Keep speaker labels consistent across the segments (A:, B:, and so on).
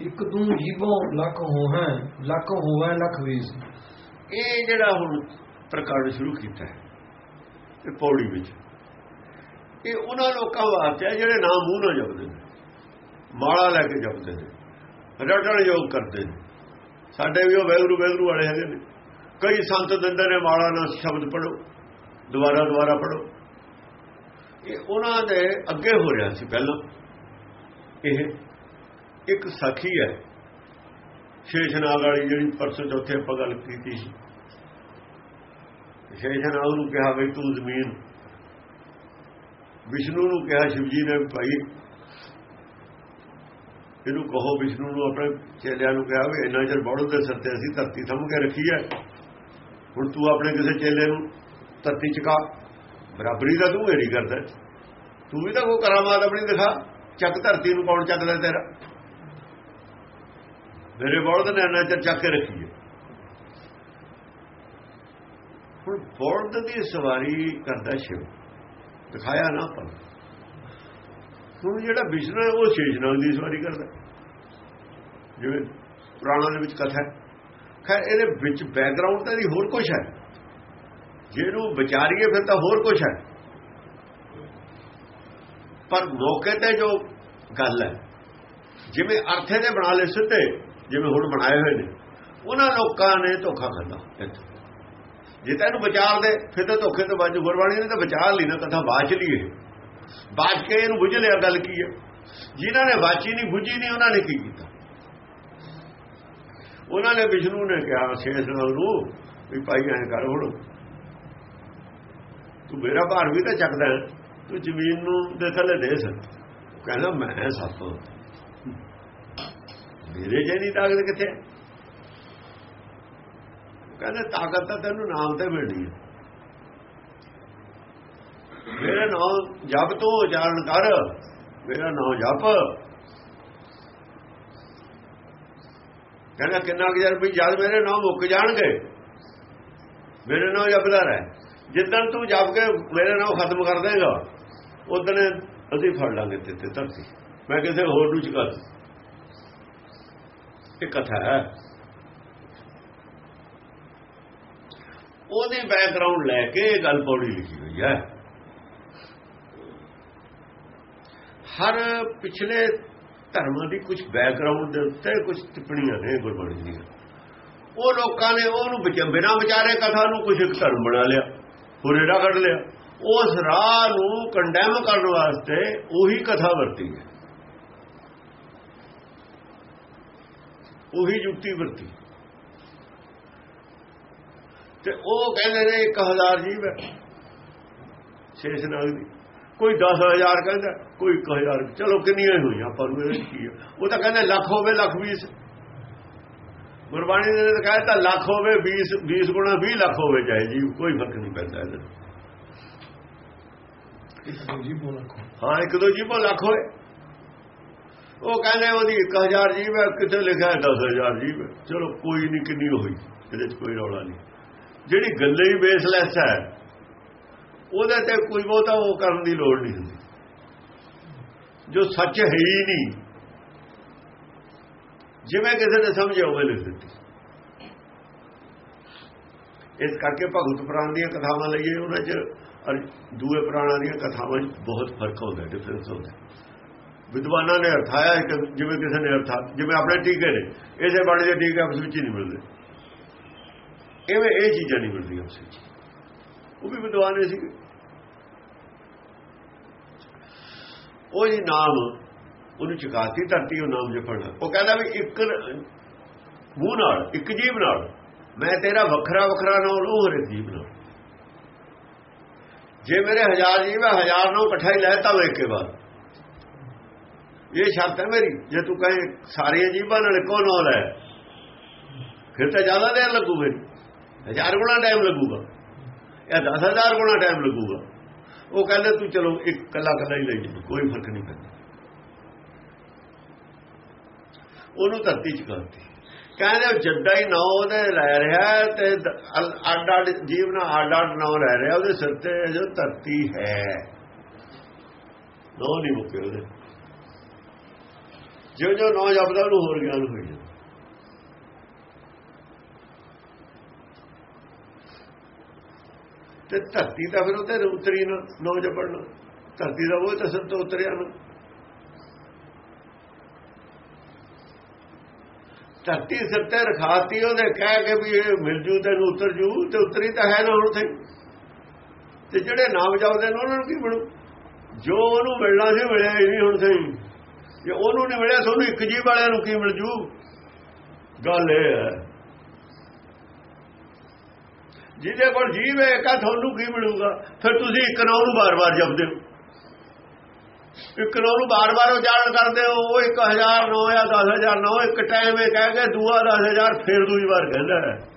A: ਇੱਕ ਤੂੰ ਜੀਵੋਂ ਲੱਖ ਹੋਵੇਂ ਲੱਖ ਹੋਵੇਂ ਲੱਖ ਵੀਸ।
B: ਇਹ ਜਿਹੜਾ ਹੁਣ ਪ੍ਰਕਾਰਡ ਸ਼ੁਰੂ ਕੀਤਾ ਹੈ, ਇਹ ਪੌੜੀ ਵਿੱਚ, ਇਹ ਉਹਨਾਂ ਲੋਕਾਂ ਵਾਸਤੇ ਹੈ ਜਿਹੜੇ ਨਾਮ ਮੂੰਹ ਨਾਲ ਜਪਦੇ ਨੇ, ਮਾਲਾ ਲੈ ਕੇ ਜਪਦੇ ਨੇ, ਰਟਣ ਯੋਗ ਕਰਦੇ ਨੇ। ਸਾਡੇ ਵੀ ਉਹ ਵੈਗਰੂ ਵੈਗਰੂ ਵਾਲੇ ਹੈਗੇ ਨੇ। ਕਈ ਸੰਤ ਦਿੰਦੇ ਨੇ ਮਾਲਾ ਨਾਲ ਸ਼ਬਦ ਪੜੋ ਦੁਬਾਰਾ ਦੁਬਾਰਾ ਪੜੋ ਇਹ ਉਹਨਾਂ ਦੇ ਅੱਗੇ ਹੋ ਰਿਹਾ ਸੀ ਪਹਿਲਾਂ। ਇਹ ਇੱਕ ਸਖੀ ਹੈ। ਸ਼ੇਸ਼ਨਾਗ ਵਾਲੀ ਜਿਹੜੀ ਪਰਸੋਂ ਚੌਥੇ ਆਪਾਂ ਗੱਲ ਕੀਤੀ ਸੀ। ਸ਼ੇਸ਼ਨਾਗ ਨੂੰ ਕਿਹਾ ਵੀ ਤੂੰ ਜ਼ਮੀਨ। ਵਿਸ਼ਨੂੰ ਨੂੰ ਕਿਹਾ ਸ਼ਿਵਜੀ ਨੇ ਭਾਈ, ਇਹਨੂੰ ਕਹੋ ਵਿਸ਼ਨੂੰ ਨੂੰ ਆਪਣੇ ਚੇਲਿਆਂ ਨੂੰ ਕਿਹਾ ਵੀ ਇੰਨਾ ਚਿਰ ਬੜੋ ਦੇ ਸੱਤੇ ਅਸੀਂ ਧਰਤੀ ਸੰਭ ਕੇ ਰੱਖੀ ਹੈ। ਹੁਣ ਤੂੰ ਆਪਣੇ ਕਿਸੇ ਚੇਲੇ ਨੂੰ ਧਰਤੀ ਚਕਾ ਬਰਾਬਰੀ ਦਾ ਤੂੰ ਨਹੀਂ ਕਰਦਾ। ਤੂੰ ਵੀ ਤਾਂ ਕੋ ਕਰਾਮਾਤ ਆਪਣੀ ਦਿਖਾ। ਚੱਕ ਧਰਤੀ ਨੂੰ ਕੌਣ ਚੱਕਦਾ ਤੇਰਾ? ਮੇਰੇ ਬਲਦ ਨੇ ਇੰਨਾ ਚਿਰ ਚੱਕ ਕੇ ਰੱਖੀ ਹੈ। ਹੁਣ ਬਲਦ ਦੀ ਸਵਾਰੀ ਕਰਦਾ ਸ਼ਿਵ। ਦਿਖਾਇਆ ਨਾ ਪਰ ਹੁਣ ਜਿਹੜਾ ਵਿਸ਼ਨੂੰ ਉਹ ਸ਼ੇਸ਼ਨਾਗ ਦੀ ਸਵਾਰੀ ਕਰਦਾ। ਜਿਵੇਂ ਪੁਰਾਣਾ ਦੇ ਵਿੱਚ ਕਥਾ ਹੈ। ਖੈਰ, ਇਹਦੇ ਵਿੱਚ ਬੈਕਗ੍ਰਾਉਂਡ ਤਾਂ ਇਹਦੀ ਹੋਰ ਕੁਝ ਹੈ। ਜਿਹਨੂੰ ਵਿਚਾਰੀਏ ਫਿਰ ਤਾਂ ਹੋਰ ਕੁਝ ਹੈ। ਪਰ ਮੌਕੇ ਤੇ ਜੋ ਗੱਲ ਹੈ, ਜਿਵੇਂ ਅਰਥੇ ਨੇ ਬਣਾ ਲਏ ਸਿੱਧੇ ਜਿਵੇਂ ਹੁਣ ਬਣਾਏ ਹੋਏ ਨੇ। ਉਹਨਾਂ ਲੋਕਾਂ ਨੇ ਧੋਖਾ ਖਾਦਾ ਜੇ ਤਾਂ ਇਹਨੂੰ ਵਿਚਾਰ ਦੇ, ਫਿਰ ਤਾਂ ਧੋਖੇ ਤੋਂ ਬਾਜੂ ਗੁਰਬਾਣੀ ਨੇ ਤਾਂ ਵਿਚਾਰ ਲਈ ਨਾ ਕਥਾ ਬਾਚ ਲਈ ਇਹ ਬਾਚ ਕੇ ਇਹਨੂੰ ਬੁੱਝ ਲਿਆ ਗੱਲ ਕੀ ਹੈ ਜਿਨ੍ਹਾਂ ਨੇ ਬਾਚੀ ਨਹੀਂ ਬੁੱਝੀ ਨਹੀਂ, ਉਹਨਾਂ ਨੇ ਕੀ ਕੀਤਾ? ਉਹਨਾਂ ਨੇ ਵਿਸ਼ਨੂੰ ਨੇ ਕਿਹਾ ਸ਼ੇਸ਼ ਨਾਲ ਨੂੰ ਵੀ ਭਾਈ ਐਂ ਕਰ ਹੁਣ। ਤੂੰ ਮੇਰਾ ਭਾਰ ਵੀ ਤਾਂ ਚੱਕਦਾ ਤੂੰ ਜ਼ਮੀਨ ਨੂੰ ਦੇ ਥੱਲੇ ਦੇ ਸਕ। ਕਹਿੰਦਾ, ਮੈਂ ਸੱਪ ਮੇਰੇ ਜੇ ਨਹੀਂ ਤਾਕਤ ਕਿੱਥੇ? ਕਹਿੰਦੇ ਤਾਕਤ ਤਾਂ ਤੈਨੂੰ ਨਾਮ ਤੇ ਮਿਲਣੀ ਹੈ। ਮੇਰਾ ਨਾਮ ਜਪ ਤੂੰ ਉਚਾਰਨ ਕਰ, ਮੇਰਾ ਨਾਮ ਜਪ। ਕਹਿੰਦਾ ਕਿੰਨਾ ਕੁ ਜਰ ਵੀ ਜਦ ਮੇਰੇ ਨਾਮ ਮੁੱਕ ਜਾਣਗੇ, ਮੇਰੇ ਨਾਮ ਜਪਦਾ ਰਹਿ। ਜਿੱਦਣ ਤੂੰ ਜਪ ਕੇ ਮੇਰੇ ਨਾਮ ਖਤਮ ਕਰ ਦੇਗਾ ਉਦੋਂ ਅਸੀਂ ਫੜ ਲਾਂਗੇ ਤੇ ਧਰਤੀ। ਮੈਂ ਕਿਸੇ ਹੋਰ ਨੂੰ ਚੁਕਾ ਦੂੰ। ਇਹ ਕਥਾ ਹੈ। ਉਹਦੇ ਬੈਕਗ੍ਰਾਉਂਡ ਲੈ ਕੇ ਇਹ ਗੱਲ ਪੌੜੀ ਲਿਖੀ ਹੋਈ ਹੈ। ਹਰ ਪਿਛਲੇ ਧਰਮਾਂ ਦੀ ਕੁਝ ਬੈਕਗ੍ਰਾਉਂਡ ਦੇ ਉੱਤੇ ਕੁਝ ਟਿੱਪਣੀਆਂ ਨੇ ਗੁਰਬਾਣੀ ਦੀਆਂ। ਉਹ ਲੋਕਾਂ ਨੇ ਉਹਨੂੰ ਬਿਨਾਂ ਵਿਚਾਰੇ ਕਥਾ ਨੂੰ ਕੁਝ ਇੱਕ ਧਰਮ ਬਣਾ ਲਿਆ ਹੁਰੇੜਾ ਕੱਢ ਲਿਆ। ਉਸ ਰਾਹ ਨੂੰ ਕੰਡੈਮ ਕਰਨ ਵਾਸਤੇ ਉਹੀ ਕਥਾ ਵਰਤੀ ਹੈ। ਉਹੀ ਯੁਕਤੀ ਵਰਤੀ। ਤੇ ਉਹ ਕਹਿੰਦੇ ਨੇ 1000 ਜੀਵ ਹੈ। ਸ਼ੇਸ਼ਨਾਗ ਦੀ। ਕੋਈ 10000 ਕਹਿੰਦਾ ਕੋਈ 1000 ਚਲੋ ਕਿੰਨੀਆਂ ਹੋਈਆਂ ਪਰ ਉਹ ਕੀ ਹੈ? ਉਹ ਤਾਂ ਕਹਿੰਦੇ ਲੱਖ ਹੋਵੇ ਲੱਖ 20 ਗੁਰਬਾਣੀ ਨੇ ਤਾਂ ਕਹਿ ਤਾਂ ਲੱਖ ਹੋਵੇ 20 20 ਗੁਣਾ 20 ਲੱਖ ਹੋਵੇ ਚਾਹੇ ਜੀ ਕੋਈ ਫ਼ਰਕ ਨਹੀਂ ਪੈਂਦਾ ਇਹਦੇ ਹਾਂ ਇੱਕ ਦੋ ਜੀਵੋ ਲੱਖ ਹੋਏ ਉਹ ਕਹਿੰਦੇ ਉਹਦੀ 1000 ਜੀਵ ਹੈ ਕਿਤੇ ਲਿਖਿਆ 10000 ਜੀਵ ਹੈ। ਚਲੋ, ਕੋਈ ਨਹੀਂ ਕਿੰਨੀ ਹੋਈ, ਇਹਦੇ 'ਚ ਕੋਈ ਰੌਲਾ ਨਹੀਂ ਜਿਹੜੀ ਗੱਲੇ ਹੀ ਬੇਸਲੈਸ ਹੈ, ਉਹਦੇ ਤੇ ਕੋਈ ਬਹੁਤਾ ਉਹ ਕਰਨ ਦੀ ਲੋੜ ਨਹੀਂ ਹੁੰਦੀ। ਜੋ ਸੱਚ ਹੈ ਹੀ ਨਹੀਂ ਜਿਵੇਂ ਕਿਸੇ ਨੇ ਸਮਝਿਆ ਹੋਵੇ ਲਿਖ ਦਿੱਤੀ। ਇਸ ਕਰਕੇ ਭਗਤ ਪ੍ਰਾਣ ਦੀਆਂ ਕਥਾਵਾਂ ਲਈਏ ਉਹਨਾਂ 'ਚ ਦੂਏ ਪ੍ਰਾਣਾਂ ਦੀਆਂ ਕਥਾਵਾਂ 'ਚ ਬਹੁਤ ਫ਼ਰਕ ਹੁੰਦਾ ਡਿਫਰੈਂਸ ਹੁੰਦਾ। ਵਿਦਵਾਨਾਂ ਨੇ ਅਰਥਾਇਆ ਜਿਵੇਂ ਕਿਸੇ ਨੇ ਅਰਥਾ ਜਿਵੇਂ ਆਪਣੇ ਟੀਕੇ ਨੇ। ਇਸੇ ਬਾਣੀ ਦੇ ਟੀਕੇ ਆਪਸ ਵਿੱਚ ਹੀ ਨਹੀਂ ਮਿਲਦੇ। ਐਵੇਂ ਇਹ ਚੀਜ਼ਾਂ ਨਹੀਂ ਮਿਲਦੀਆਂ ਆਪਸ ਵਿੱਚ। ਉਹ ਵੀ ਵਿਦਵਾਨ ਸੀ ਉਹ ਜੀ ਨਾਮ ਉਹਨੂੰ ਚੁਕਾਤੀ, ਧਰਤੀ ਉਹ ਨਾਮ ਜਪਣਾ ਉਹ ਕਹਿੰਦਾ ਵੀ ਇੱਕ ਮੂੰਹ ਨਾਲ, ਇੱਕ ਜੀਵ ਨਾਲ, ਮੈਂ ਤੇਰਾ ਵੱਖਰਾ ਵੱਖਰਾ ਨਾਮ ਲਊ, ਹਰ ਜੀਵ ਨਾਲ। ਜੇ ਮੇਰੇ ਹਜ਼ਾਰ ਜੀਵ ਹੈ ਹਜ਼ਾਰ ਨੂੰ ਇਕੱਠਾ ਹੀ ਲੈਤਾ ਵੇ ਕੇ ਬਾਅਦ। ਇਹ ਸ਼ਰਤ ਹੈ ਮੇਰੀ, ਜੇ ਤੂੰ ਕਹੇ ਸਾਰੀਆਂ ਜੀਵਾਂ ਨਾਲ ਇੱਕੋ ਨਾਲ ਹੈ ਫਿਰ ਤਾਂ ਜ਼ਿਆਦਾ ਦੇਰ ਲੱਗੂਗੀ ਹਜ਼ਾਰ ਗੁਣਾ ਟਾਈਮ ਲੱਗੂਗਾ। ਇਹ 10000 ਗੁਣਾ ਟਾਈਮ ਲੱਗੂਗਾ। ਉਹ ਕਹਿੰਦੇ ਤੂੰ ਚਲੋ ਇੱਕ ਕੱਲਾ ਕੱਲਾ ਹੀ ਲੈ ਲਈ ਕੋਈ ਫ਼ਰਕ ਨਹੀਂ ਪੈਂਦਾ। ਉਹਨੂੰ ਧਰਤੀ ਚ ਕਰਤੀ। ਕਹਿੰਦੇ ਜੱਡਾ ਹੀ ਨੌ ਉਹਦੇ ਲੈ ਰਿਹਾ ਤੇ ਅੱਡ ਅੱਡ ਜੀਵਨ ਅੱਡ ਅੱਡ ਨੌ ਲੈ ਰਿਹਾ, ਉਹਦੇ ਸਿਰ ਤੇ ਜੋ ਧਰਤੀ ਹੈ। ਨੌ ਨਹੀਂ ਮੁੱਕੇ ਉਹਦੇ। ਜਿਉਂ ਜਿਉਂ ਨਾਮ ਜਪਦਾ ਉਹਨੂੰ ਹੋਰ ਗਿਆਨ ਹੋਈ ਜਾਂਦਾ। ਤੇ ਧਰਤੀ ਤਾਂ ਫਿਰ ਉਹਦੇ ਉਤਰੀ ਨਾ ਨਾਮ ਜਪਣਾ ਧਰਤੀ ਦਾ ਉਹ ਤਾਂ ਸਭ ਤੋਂ ਉਤਰਿਆ ਨਾ। ਧਰਤੀ ਸਿਰ ਤੇ ਰਖਾਤੀ, ਉਹਦੇ ਕਹਿ ਕੇ ਵੀ ਇਹ ਮਿਲ ਜੂ, ਤੈਨੂੰ ਉਤਰ ਜੂ, ਤੇ ਉਤਰੀ ਤਾਂ ਹੈ ਨਾ ਹੁਣ ਤੇ ਤੇ ਜਿਹੜੇ ਨਾਮ ਜਪਦੇ ਨੇ ਉਹਨਾਂ ਨੂੰ ਕੀ ਮਿਲੂ ਜੋ ਉਹਨੂੰ ਮਿਲਣਾ ਸੀ, ਮਿਲਿਆ ਹੀ ਨਹੀਂ ਹੁਣ ਸਹੀ। ਜੇ ਉਹਨੂੰ ਨਹੀਂ ਮਿਲਿਆ, ਤੁਹਾਨੂੰ ਇੱਕ ਜੀਵ ਵਾਲਿਆਂ ਨੂੰ ਕੀ ਮਿਲ ਜੂ? ਗੱਲ ਇਹ ਹੈ। ਜਿਹਦੇ ਕੋਲ ਜੀਵ ਹੈ ਕਾ ਤੁਹਾਨੂੰ ਕੀ ਮਿਲੂਗਾ? ਫਿਰ ਤੁਸੀਂ ਇੱਕ ਨਾਮ ਨੂੰ ਬਾਰ-ਬਾਰ ਜਪਦੇ ਹੋ। ਇੱਕ ਨਾਮ ਨੂੰ ਬਾਰ-ਬਾਰ ਉਚਾਰਨ ਕਰਦੇ ਹੋ, ਉਹ 1000 9 ਜਾਂ 10000 9 ਇੱਕ ਟਾਈਮ ਇਹ ਕਹਿ ਕੇ ਦੂਆ 10000 ਫਿਰ ਦੂਜੀ ਵਾਰ ਕਹਿੰਦਾ ਹੈ।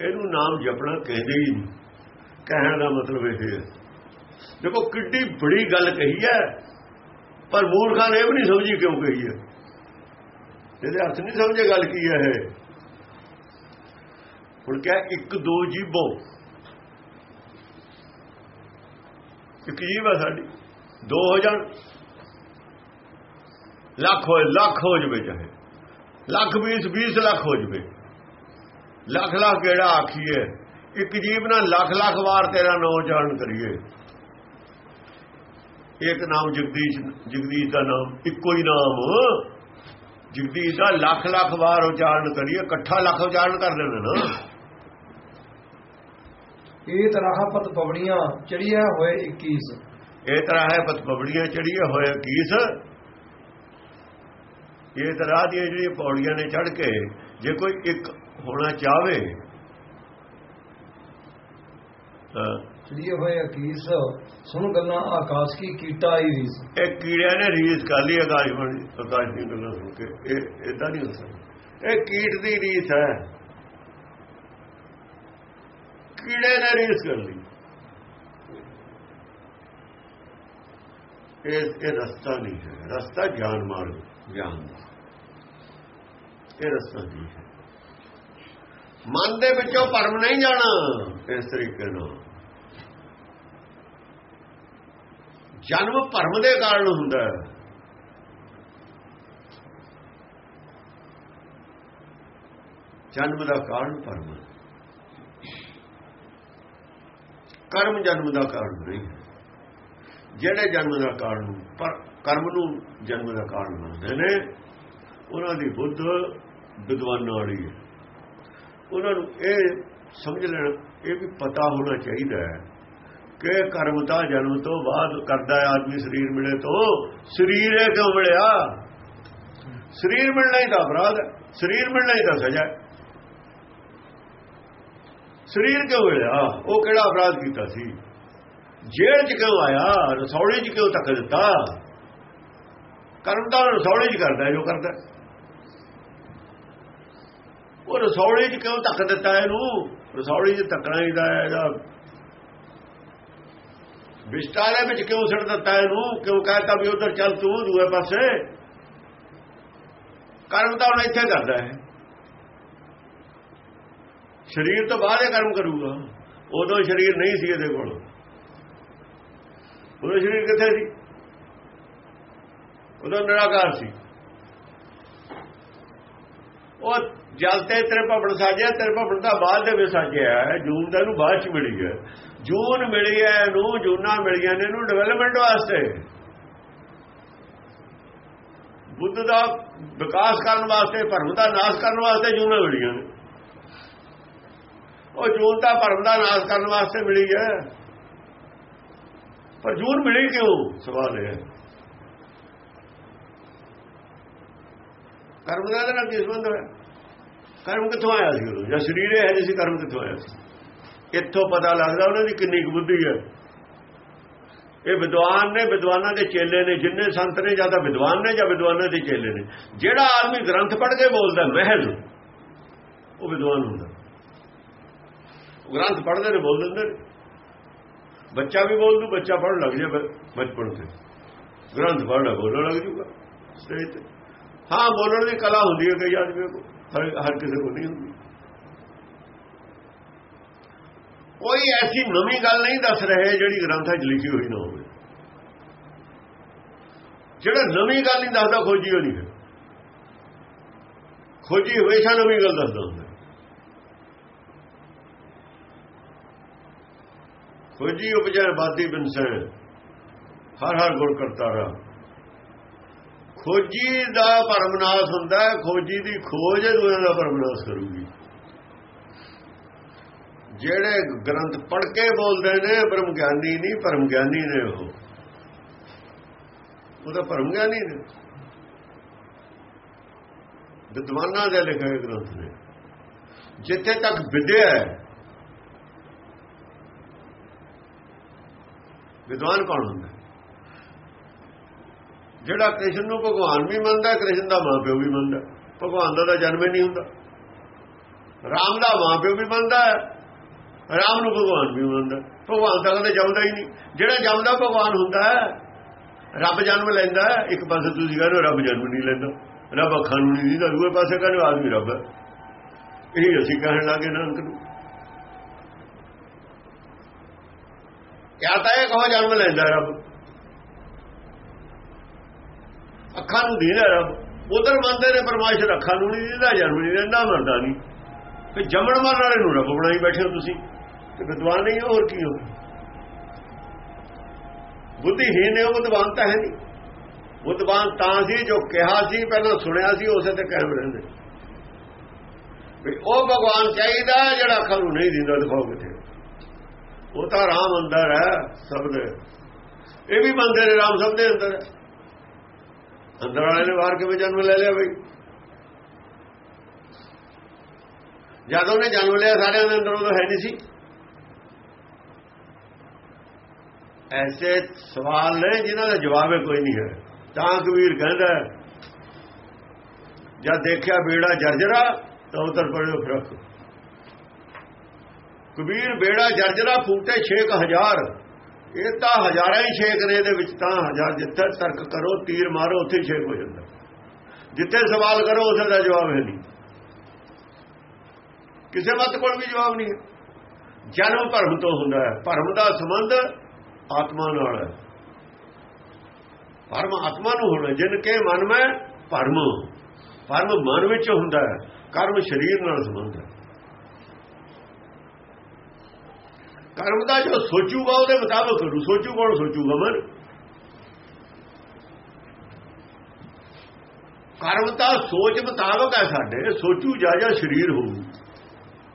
B: ਇਹਨੂੰ ਨਾਮ ਜਪਣਾ ਕਹਿੰਦੇ ਹੀ ਨਹੀਂ ਕਹਿਣ ਦਾ ਮਤਲਬ ਇਹ ਹੈ। ਦੇਖੋ, ਕਿੱਡੀ ਬੜੀ ਗੱਲ ਕਹੀ ਹੈ, ਪਰ ਮੂਰਖਾਂ ਨੇ ਇਹ ਵੀ ਨਹੀਂ ਸਮਝੀ ਕਿਉਂ ਕਹੀ ਹੈ? ਇਹਦੇ ਅਰਥ ਨਹੀਂ ਸਮਝੇ ਗੱਲ ਕੀ ਹੈ ਇਹ? ਹੁਣ ਕਿਹਾ ਇੱਕ ਦੋ ਜੀਬੋ? ਇੱਕ ਜੀਵ ਹੈ ਸਾਡੀ, ਦੋ ਹੋ ਜਾਣ। ਲੱਖ ਹੋਏ, ਲੱਖ ਹੋ ਜਵੇ ਚਾਹੇ। ਲੱਖ 20 20 ਲੱਖ ਹੋ ਜਵੇ। ਲੱਖ ਲੱਖ ਕਿਹੜਾ ਆਖੀਏ? ਇੱਕ ਜੀਵ ਨਾਲ ਲੱਖ ਲੱਖ ਵਾਰ ਤੇਰਾ ਨਾਮ ਜਾਣ ਕਰੀਏ। ਇੱਕ ਨਾਮ ਜਗਦੀਸ਼ ਜਗਦੀਸ਼ ਦਾ ਨਾਮ ਇੱਕੋ ਹੀ ਨਾਮ। ਜਗਦੀਸ਼ ਦਾ ਲੱਖ ਲੱਖ ਵਾਰ ਉਚਾਰਨ ਕਰੀਏ ਇਕੱਠਾ ਲੱਖ ਉਚਾਰਨ ਕਰ ਲੈਣਾ ਨਾ
A: ਇਹ ਤਰ੍ਹਾਂ ਪਤ ਪਵੜੀਆਂ ਚੜੀਆਂ ਹੋਏ 21
B: ਇਹ ਤਰ੍ਹਾਂ ਹੈ ਪਤ ਪਬੜੀਆਂ ਚੜੀਏ ਹੋਏ ਕੀਸ ਇਹ ਤਰ੍ਹਾਂ ਦੀਆਂ ਜਿਹੜੀਆਂ ਪੌੜੀਆਂ ਨੇ ਚੜ ਕੇ ਜੇ ਕੋਈ ਇੱਕ ਹੋਣਾ ਚਾਹਵੇ ਤਾਂ
A: ਚੜੀਏ ਹੋਏ 21 ਸੁਣ ਗੱਲਾਂ ਆਕਾਸ਼ ਕੀ ਕੀਟਾ ਆਈ ਰੀਸ
B: ਇਹ ਕੀੜਿਆਂ ਨੇ ਰੀਸ ਕਰ ਲਈ ਆਕਾਸ਼ ਬਣੀ ਆਕਾਸ਼ ਦੀ ਗੱਲਾਂ ਸੁਣ ਕੇ। ਇਹ ਇਦਾਂ ਨਹੀਂ ਹੋ ਸਕਦਾ। ਇਹ ਕੀਟ ਦੀ ਰੀਸ ਹੈ। ਕੀੜੇ ਨੇ ਰੀਸ ਕਰ ਲਈ। ਇਹ ਇਹ ਰਸਤਾ ਨਹੀਂ ਹੈ। ਰਸਤਾ ਗਿਆਨ ਮਾਰਗ ਗਿਆਨ ਦਾ ਇਹ ਰਸਤਾ ਨਹੀਂ ਹੈ। ਮਨ ਦੇ ਵਿੱਚੋਂ ਭਰਮ ਨਹੀਂ ਜਾਣਾ। ਇਸ ਤਰੀਕੇ ਨਾਲ। ਜਨਮ ਭਰਮ ਦੇ ਕਾਰਨ ਹੁੰਦਾ ਹੈ। ਜਨਮ ਦਾ ਕਾਰਨ ਭਰਮ ਕਰਮ ਜਨਮ ਦਾ ਕਾਰਨ ਨਹੀਂ ਜਿਹੜੇ ਜਨਮ ਦਾ ਕਾਰਨ, ਪਰ ਕਰਮ ਨੂੰ ਜਨਮ ਦਾ ਕਾਰਨ ਮੰਨਦੇ ਨੇ, ਉਹਨਾਂ ਦੀ ਬੁੱਧ ਵਿਦਵਾਨਾਂ ਵਾਲੀ ਹੈ। ਉਹਨਾਂ ਨੂੰ ਇਹ ਸਮਝ ਲੈਣਾ, ਇਹ ਵੀ ਪਤਾ ਹੋਣਾ ਚਾਹੀਦਾ ਹੈ ਕਿ ਕਰਮ ਤਾਂ ਜਨਮ ਤੋਂ ਬਾਅਦ ਕਰਦਾ ਹੈ ਆਦਮੀ ਸਰੀਰ ਮਿਲੇ ਤੋਂ, ਸਰੀਰ ਇਹ ਕਿਉਂ ਮਿਲਿਆ? ਸਰੀਰ ਮਿਲਣਾ ਹੀ ਤਾਂ ਅਪਰਾਧ ਹੈ, ਸਰੀਰ ਮਿਲਣਾ ਹੀ ਤਾਂ ਸਜ਼ਾ ਹੈ। ਸਰੀਰ ਕਿਉਂ ਮਿਲਿਆ? ਉਹ ਕਿਹੜਾ ਅਪਰਾਧ ਕੀਤਾ ਸੀ? ਜੇਲ੍ਹ 'ਚ ਕਿਉਂ ਆਇਆ? ਰਸੌਲੀ 'ਚ ਕਿਉਂ ਤੱਕ ਦਿੱਤਾ? ਕਰਮ ਤਾਂ ਰਸੌੜੀ 'ਚ ਕਰਦਾ ਜੋ ਕਰਦਾ ਉਹ ਰਸੌੜੀ 'ਚ ਕਿਉਂ ਤੱਕ ਦਿੱਤਾ ਇਹਨੂੰ? ਰਸੌਲੀ 'ਚ ਤੱਕਣਾ ਹੀ ਦਾ ਇਹਦਾ ਵਿਸਤਾਰੇ ਵਿੱਚ ਕਿਉਂ ਛੱਡ ਦਿੱਤਾ ਇਹਨੂੰ? ਕਿਉਂ ਕਹਤਾ ਵੀ ਉਧਰ ਚੱਲ ਤੂੰ ਦੂਏ ਪਾਸੇ? ਕਰਮ ਤਾਂ ਹੁਣ ਇੱਥੇ ਕਰਦਾ ਹੈ। ਸਰੀਰ ਤੋਂ ਬਾਅਦ ਇਹ ਕਰਮ ਕਰੂਗਾ। ਉਦੋਂ ਸਰੀਰ ਨਹੀਂ ਸੀ ਇਹਦੇ ਕੋਲ। ਉਦੋਂ ਸਰੀਰ ਕਿੱਥੇ ਸੀ? ਉਦੋਂ ਨਿਰਾਕਾਰ ਸੀ। ਉਹ ਜਲ ਤੇ ਤੇਰੇ ਭਵਨ ਸਾਜਿਆ ਤੇਰੇ ਭਵਨ ਦਾ ਬਾਅਦ ਦੇ ਵਿੱਚ ਸਾਜਿਆ ਹੈ। ਜੂਨ ਦਾ ਇਹਨੂੰ ਬਾਅਦ ਚ ਮਿਲੀ ਹੈ। ਜੂਨ ਮਿਲੀ ਹੈ ਇਹਨੂੰ ਜੂਨਾ ਮਿਲੀਆਂ ਨੇ, ਇਹਨੂੰ ਡਿਵੈਲਪਮੈਂਟ ਵਾਸਤੇ। ਬੁੱਧ ਦਾ ਵਿਕਾਸ ਕਰਨ ਵਾਸਤੇ, ਭਰਮ ਦਾ ਨਾਸ਼ ਕਰਨ ਵਾਸਤੇ ਜੂਨਾਂ ਮਿਲੀਆਂ ਨੇ। ਉਹ ਜੂਨ ਤਾਂ ਭਰਮ ਦਾ ਨਾਸ਼ ਕਰਨ ਵਾਸਤੇ ਮਿਲੀ ਹੈ ਪਰ ਜੂਨ ਮਿਲੀ ਕਿਉਂ? ਸਵਾਲ ਹੈ ਕਰਮ ਦਾ ਨਾਲ ਕੀ ਸੰਬੰਧ ਹੋਇਆ? ਕਰਮ ਕਿੱਥੋਂ ਆਇਆ ਸੀ ਉਹ ਜਾਂ ਸਰੀਰ ਹੈ ਨਹੀਂ ਸੀ ਕਰਮ ਕਿੱਥੋਂ ਆਇਆ ਸੀ? ਇੱਥੋਂ ਪਤਾ ਲੱਗਦਾ ਉਹਨਾਂ ਦੀ ਕਿੰਨੀ ਕੁ ਬੁੱਧੀ ਹੈ। ਇਹ ਵਿਦਵਾਨ ਨੇ, ਵਿਦਵਾਨਾਂ ਦੇ ਚੇਲੇ ਨੇ, ਜਿੰਨੇ ਸੰਤ ਨੇ, ਜਾਂ ਤਾਂ ਵਿਦਵਾਨ ਨੇ ਜਾਂ ਵਿਦਵਾਨਾਂ ਦੇ ਚੇਲੇ ਨੇ। ਜਿਹੜਾ ਆਦਮੀ ਗ੍ਰੰਥ ਪੜ੍ਹ ਕੇ ਬੋਲਦਾ, ਮਹਿਲ, ਉਹ ਵਿਦਵਾਨ ਹੁੰਦਾ। ਉਹ ਗ੍ਰੰਥ ਪੜ੍ਹਦੇ ਨੇ, ਬੋਲ ਦਿੰਦੇ ਨੇ। ਬੱਚਾ ਵੀ ਬੋਲ ਦੂ, ਬੱਚਾ ਪੜ੍ਹਨ ਲੱਗ ਜਾਏ ਬਚਪਨ ਤੇ। ਗ੍ਰੰਥ ਪੜ੍ਹਨਾ ਬੋਲਣ ਲੱਗ ਜੂਗਾ ਸਟੇਜ ਤੇ। ਹਾਂ, ਬੋਲਣ ਦੀ ਕਲਾ ਹੁੰਦੀ ਹੈ ਕਈ ਆਦਮੀ ਕੋਲ। ਹਰ ਕਿਸੇ ਕੋਲ ਨਹੀਂ ਹੁੰਦੀ। ਕੋਈ ਐਸੀ ਨਵੀਂ ਗੱਲ ਨਹੀਂ ਦੱਸ ਰਹੇ ਜਿਹੜੀ ਗ੍ਰੰਥਾਂ 'ਚ ਲਿਖੀ ਹੋਈ ਨਾ ਹੋਵੇ। ਜਿਹੜਾ ਨਵੀਂ ਗੱਲ ਨਹੀਂ ਦੱਸਦਾ, ਖੋਜੀ ਉਹ ਨਹੀਂ ਹੈ ਖੋਜੀ ਹਮੇਸ਼ਾ ਨਵੀਂ ਗੱਲ ਦੱਸਦਾ ਹੁੰਦਾ। ਖੋਜੀ ਉਪਜੈ ਬਾਦੀ ਬਿਨਸੈ ਹਰ ਹਰ ਗੁਰ ਕਰਤਾ ਖੋਜੀ ਦਾ ਪਰਮਨਾਸ ਹੁੰਦਾ, ਖੋਜੀ ਦੀ ਖੋਜ ਦੂਏ ਦਾ ਪਰਮਨਾਸ ਕਰੂਗੀ। ਜਿਹੜੇ ਗ੍ਰੰਥ ਪੜ੍ਹ ਕੇ ਬੋਲਦੇ ਨੇ ਬ੍ਰਹਮ ਗਿਆਨੀ ਨਹੀਂ ਪਰਮ ਗਿਆਨੀ ਨੇ ਉਹ। ਉਹ ਤਾਂ ਪਰਮ ਗਿਆਨੀ ਨੇ। ਵਿਦਵਾਨਾਂ ਦੇ ਲਿਖੇ ਹੋਏ ਗ੍ਰੰਥ ਨੇ। ਜਿੱਥੇ ਤੱਕ ਵਿਦਿਆ ਹੈ, ਵਿਦਵਾਨ ਕੌਣ ਹੁੰਦਾ? ਜਿਹੜਾ ਕ੍ਰਿਸ਼ਨ ਨੂੰ ਭਗਵਾਨ ਵੀ ਮੰਨਦਾ, ਕ੍ਰਿਸ਼ਨ ਦਾ ਮਾਪਿਓ ਵੀ ਮੰਨਦਾ। ਭਗਵਾਨ ਦਾ ਤਾਂ ਜਨਮ ਹੀ ਨਹੀਂ ਹੁੰਦਾ। ਰਾਮ ਦਾ ਮਾਪਿਓ ਵੀ ਮੰਨਦਾ ਰਾਮ ਨੂੰ ਭਗਵਾਨ ਵੀ ਮੰਨਦਾ। ਭਗਵਾਨ ਤਾਂ ਕਦੇ ਜੰਮਦਾ ਹੀ ਨਹੀਂ। ਜਿਹੜਾ ਜੰਮਦਾ ਭਗਵਾਨ ਹੁੰਦਾ ਹੈ, ਰੱਬ ਜਨਮ ਲੈਂਦਾ ਇੱਕ ਪਾਸੇ ਤੁਸੀਂ ਕਹਿੰਦੇ ਰੱਬ ਜਨਮ ਨਹੀਂ ਲੈਂਦਾ। ਰੱਬ ਅੱਖਾਂ ਨੂੰ ਨਹੀਂ ਦਿੰਦਾ ਦੂਏ ਪਾਸੇ ਕਹਿੰਦੇ ਆਦਮੀ ਰੱਬ ਹੈ। ਇਹ ਅਸੀਂ ਕਹਿਣ ਲੱਗੇ ਨਾਨਕ ਨੂੰ ਕਿਆ ਤਾਂ ਇਹ ਕਹੋ ਜਨਮ ਲੈਂਦਾ ਰੱਬ? ਅੱਖਾਂ ਨੂੰ ਦੇਣਾ ਰੱਬ। ਉਧਰ ਮੰਨਦੇ ਨੇ ਪਰਮਾਸ਼ਰ ਅੱਖਾਂ ਨੂੰ ਨਹੀਂ ਦਿੰਦਾ ਜਨਮ ਨਹੀਂ ਦਿੰਦਾ ਮਰਦਾ ਨਹੀਂ। ਤੇ ਜੰਮਣ ਮਰਨ ਵਾਲੇ ਨੂੰ ਰੱਬ ਬਣਾਈ ਬੈਠੇ ਹੋ ਤੁਸੀਂ। ਤੇ ਵਿਦਵਾਨ ਨਹੀਂ ਹੋਰ ਕੀ ਹੋ ਬੁੱਧੀਹੀਨ ਨੇ ਉਹ ਵਿਦਵਾਨ ਤਾਂ ਹੈ ਨਹੀਂ। ਵਿਦਵਾਨ ਤਾਂ ਸੀ ਜੋ ਕਿਹਾ ਸੀ, ਪਹਿਲਾਂ ਸੁਣਿਆ ਸੀ, ਉਸੇ ਤੇ ਕਾਇਮ ਰਹਿੰਦੇ। ਵੀ ਉਹ ਭਗਵਾਨ ਚਾਹੀਦਾ ਜਿਹੜਾ ਅੱਖਾਂ ਨੂੰ ਨਹੀਂ ਦਿੰਦਾ, ਦਿਖਾਓ ਕਿਤੇ ਉਹ ਤਾਂ ਰਾਮ ਅੰਦਰ ਹੈ, ਸਭ ਦੇ। ਇਹ ਵੀ ਮੰਦਰ ਨੇ ਰਾਮ ਸਭ ਦੇ ਅੰਦਰ ਹੈ। ਅੰਦਰ ਵਾਲੇ ਨੇ ਬਾਹਰ ਕਿਵੇਂ ਜਨਮ ਲੈ ਲਿਆ ਬਈ? ਜਦੋਂ ਨੇ ਜਨਮ ਲਿਆ, ਸਾਰਿਆਂ ਦੇ ਅੰਦਰ ਉਹ ਹੈ ਨਹੀਂ ਸੀ। ਐਸੇ ਸਵਾਲ ਨੇ ਜਿਨ੍ਹਾਂ ਦਾ ਜਵਾਬ ਕੋਈ ਨਹੀਂ ਹੈ। ਤਾਂ ਕਬੀਰ ਕਹਿੰਦਾ ਜਦ ਦੇਖਿਆ ਬੇੜਾ ਜਰਜਰਾ, ਤਾਂ ਉਤਰ ਪੜਿਓ ਫਿਰਕ ਕਬੀਰ, ਬੇੜਾ ਜਰਜਰਾ ਫੂਟੇ 6000 ਇਹ ਤਾਂ ਹਜ਼ਾਰਾਂ ਹੀ ਛੇਕ ਨੇ, ਇਹਦੇ ਵਿੱਚ ਤਾਂ ਹਜ਼ਾਰ ਜਿੱਥੇ ਤਰਕ ਕਰੋ, ਤੀਰ ਮਾਰੋ, ਉੱਥੇ ਛੇਕ ਹੋ ਜਾਂਦਾ। ਜਿੱਥੇ ਸਵਾਲ ਕਰੋ ਉਸੇ ਦਾ ਜਵਾਬ ਹੈ ਨਹੀਂ। ਕਿਸੇ ਮਤ ਕੋਲ ਵੀ ਜਵਾਬ ਨਹੀਂ ਹੈ। ਜਨਮ ਭਰਮ ਤੋਂ ਹੁੰਦਾ ਹੈ। ਭਰਮ ਦਾ ਸੰਬੰਧ ਆਤਮਾ ਨਾਲ ਹੈ। ਭਰਮ ਆਤਮਾ ਨੂੰ ਹੋਣਾ ਜਿਨ ਕੇ ਮਨ ਮੈਂ ਪਰਮ ਪਰਮ ਮਨ ਵਿੱਚ ਹੁੰਦਾ ਹੈ, ਕਰਮ ਸਰੀਰ ਨਾਲ ਸੰਬੰਧ ਹੈ। ਕਰਮ ਦਾ ਜੋ ਸੋਚੂਗਾ, ਉਹਦੇ ਮੁਤਾਬਕ ਕਰੂ ਸੋਚੂ, ਕੌਣ ਸੋਚੂਗਾ ਮਨ? ਕਰਮ ਤਾਂ ਸੋਚ ਮੁਤਾਬਕ ਹੈ ਸਾਡੇ, ਸੋਚੂ ਜਾ ਜਾ ਸਰੀਰ ਹੋਊ।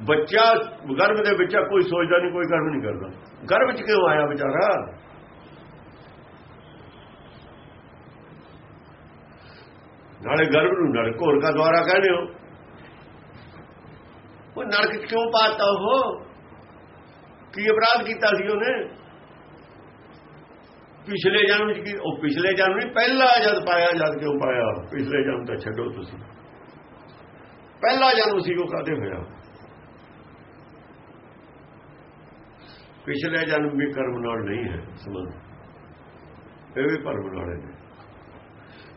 B: ਬੱਚਾ ਗਰਭ ਦੇ ਵਿੱਚ ਕੋਈ ਸੋਚਦਾ ਨਹੀਂ, ਕੋਈ ਕਰਮ ਨਹੀਂ ਕਰਦਾ। ਗਰਭ ਚ ਕਿਉਂ ਆਇਆ ਵਿਚਾਰਾ? ਨਾਲੇ ਗਰਭ ਨੂੰ ਨਰਕ ਹੋਰ ਕਾ ਦੁਆਰਾ ਕਹਿੰਦੇ ਹੋ। ਉਹ ਨਰਕ ਕਿਉਂ ਪਾਤਾ ਉਹ? ਕੀ ਅਪਰਾਧ ਕੀਤਾ ਸੀ ਉਹਨੇ? ਪਿਛਲੇ ਜਨਮ ਚ ਕੀ, ਉਹ ਪਿਛਲੇ ਜਨਮ ਨਹੀਂ, ਪਹਿਲਾ ਜਦ ਪਾਇਆ, ਜਦ ਕਿਉਂ ਪਾਇਆ? ਪਿਛਲੇ ਜਨਮ ਤਾਂ ਛੱਡੋ ਤੁਸੀਂ। ਪਹਿਲਾ ਜਨਮ ਸੀ ਉਹ ਕਾਦੇ ਹੋਇਆ? ਪਿਛਲੇ ਜਨਮ ਵੀ ਕਰਮ ਨਾਲ ਨਹੀਂ ਹੈ ਸੰਬੰਧ। ਇਹ ਵੀ ਭਰਮ ਨਾਲ ਹੈ।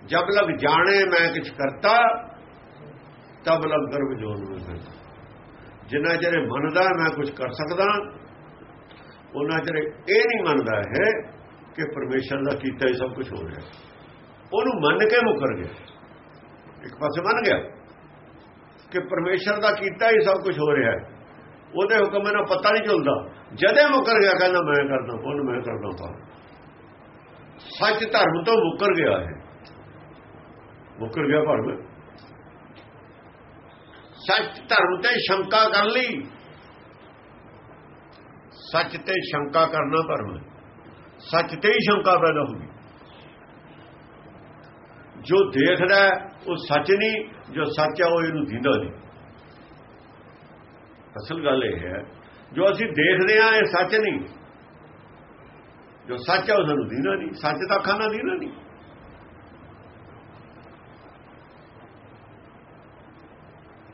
B: ਜਬ ਲਗ ਜਾਣੇ ਮੈਂ ਕੁਛ ਕਰਤਾ, ਤਬ ਲਗ ਗਰਭ ਜੋਨ ਨੂੰ ਕਰਤਾ ਜਿੰਨਾ ਚਿਰ ਮੰਨਦਾ ਮੈਂ ਕੁਝ ਕਰ ਸਕਦਾ ਉਹਨਾਂ ਚਿਰ ਇਹ ਨਹੀਂ ਮੰਨਦਾ ਹੈ ਕਿ ਪਰਮੇਸ਼ਰ ਦਾ ਕੀਤਾ ਹੀ ਸਭ ਕੁਝ ਹੋ ਰਿਹਾ। ਉਹਨੂੰ ਮੰਨ ਕੇ ਮੁਕਰ ਗਿਆ। ਇੱਕ ਪਾਸੇ ਮੰਨ ਗਿਆ ਕਿ ਪਰਮੇਸ਼ਰ ਦਾ ਕੀਤਾ ਹੀ ਸਭ ਕੁਝ ਹੋ ਰਿਹਾ ਹੈ। ਉਹਦੇ ਹੁਕਮ ਇਹਨਾਂ ਪਤਾ ਨਹੀਂ ਚੱਲਦਾ ਜਦੇ ਮੁਕਰ ਗਿਆ, ਕਹਿੰਦਾ, ਮੈਂ ਕਰਦਾ ਪੁੰਨ, ਮੈਂ ਕਰਦਾ ਪਾ ਸੱਚ ਧਰਮ ਤੋਂ ਮੁਕਰ ਗਿਆ ਹੈ ਮੁਕਰ ਗਿਆ ਭਰਮ ਸੱਚ ਧਰਮ ਤੇ ਸ਼ੰਕਾ ਕਰ ਲਈ। ਸੱਚ ਤੇ ਸ਼ੰਕਾ ਕਰਨਾ ਭਰਮ ਸੱਚ ਤੇ ਹੀ ਸ਼ੰਕਾ ਪੈਦਾ ਹੋਗੀ ਜੋ ਦੇਖਦਾ ਉਹ ਸੱਚ ਨਹੀਂ, ਜੋ ਸੱਚ ਹੈ, ਉਹ ਇਹਨੂੰ ਦਿੰਦਾ ਨਹੀਂ। ਅਸਲ ਗੱਲ ਇਹ ਹੈ, ਜੋ ਅਸੀਂ ਦੇਖਦੇ ਆ ਇਹ ਸੱਚ ਨਹੀਂ। ਜੋ ਸੱਚ ਹੈ ਉਹ ਸਾਨੂੰ ਦਿੰਦਾ ਨਹੀਂ, ਸੱਚ ਤਾਂ ਅੱਖਾਂ ਨਾਲ ਦਿੰਦਾ ਨਹੀਂ।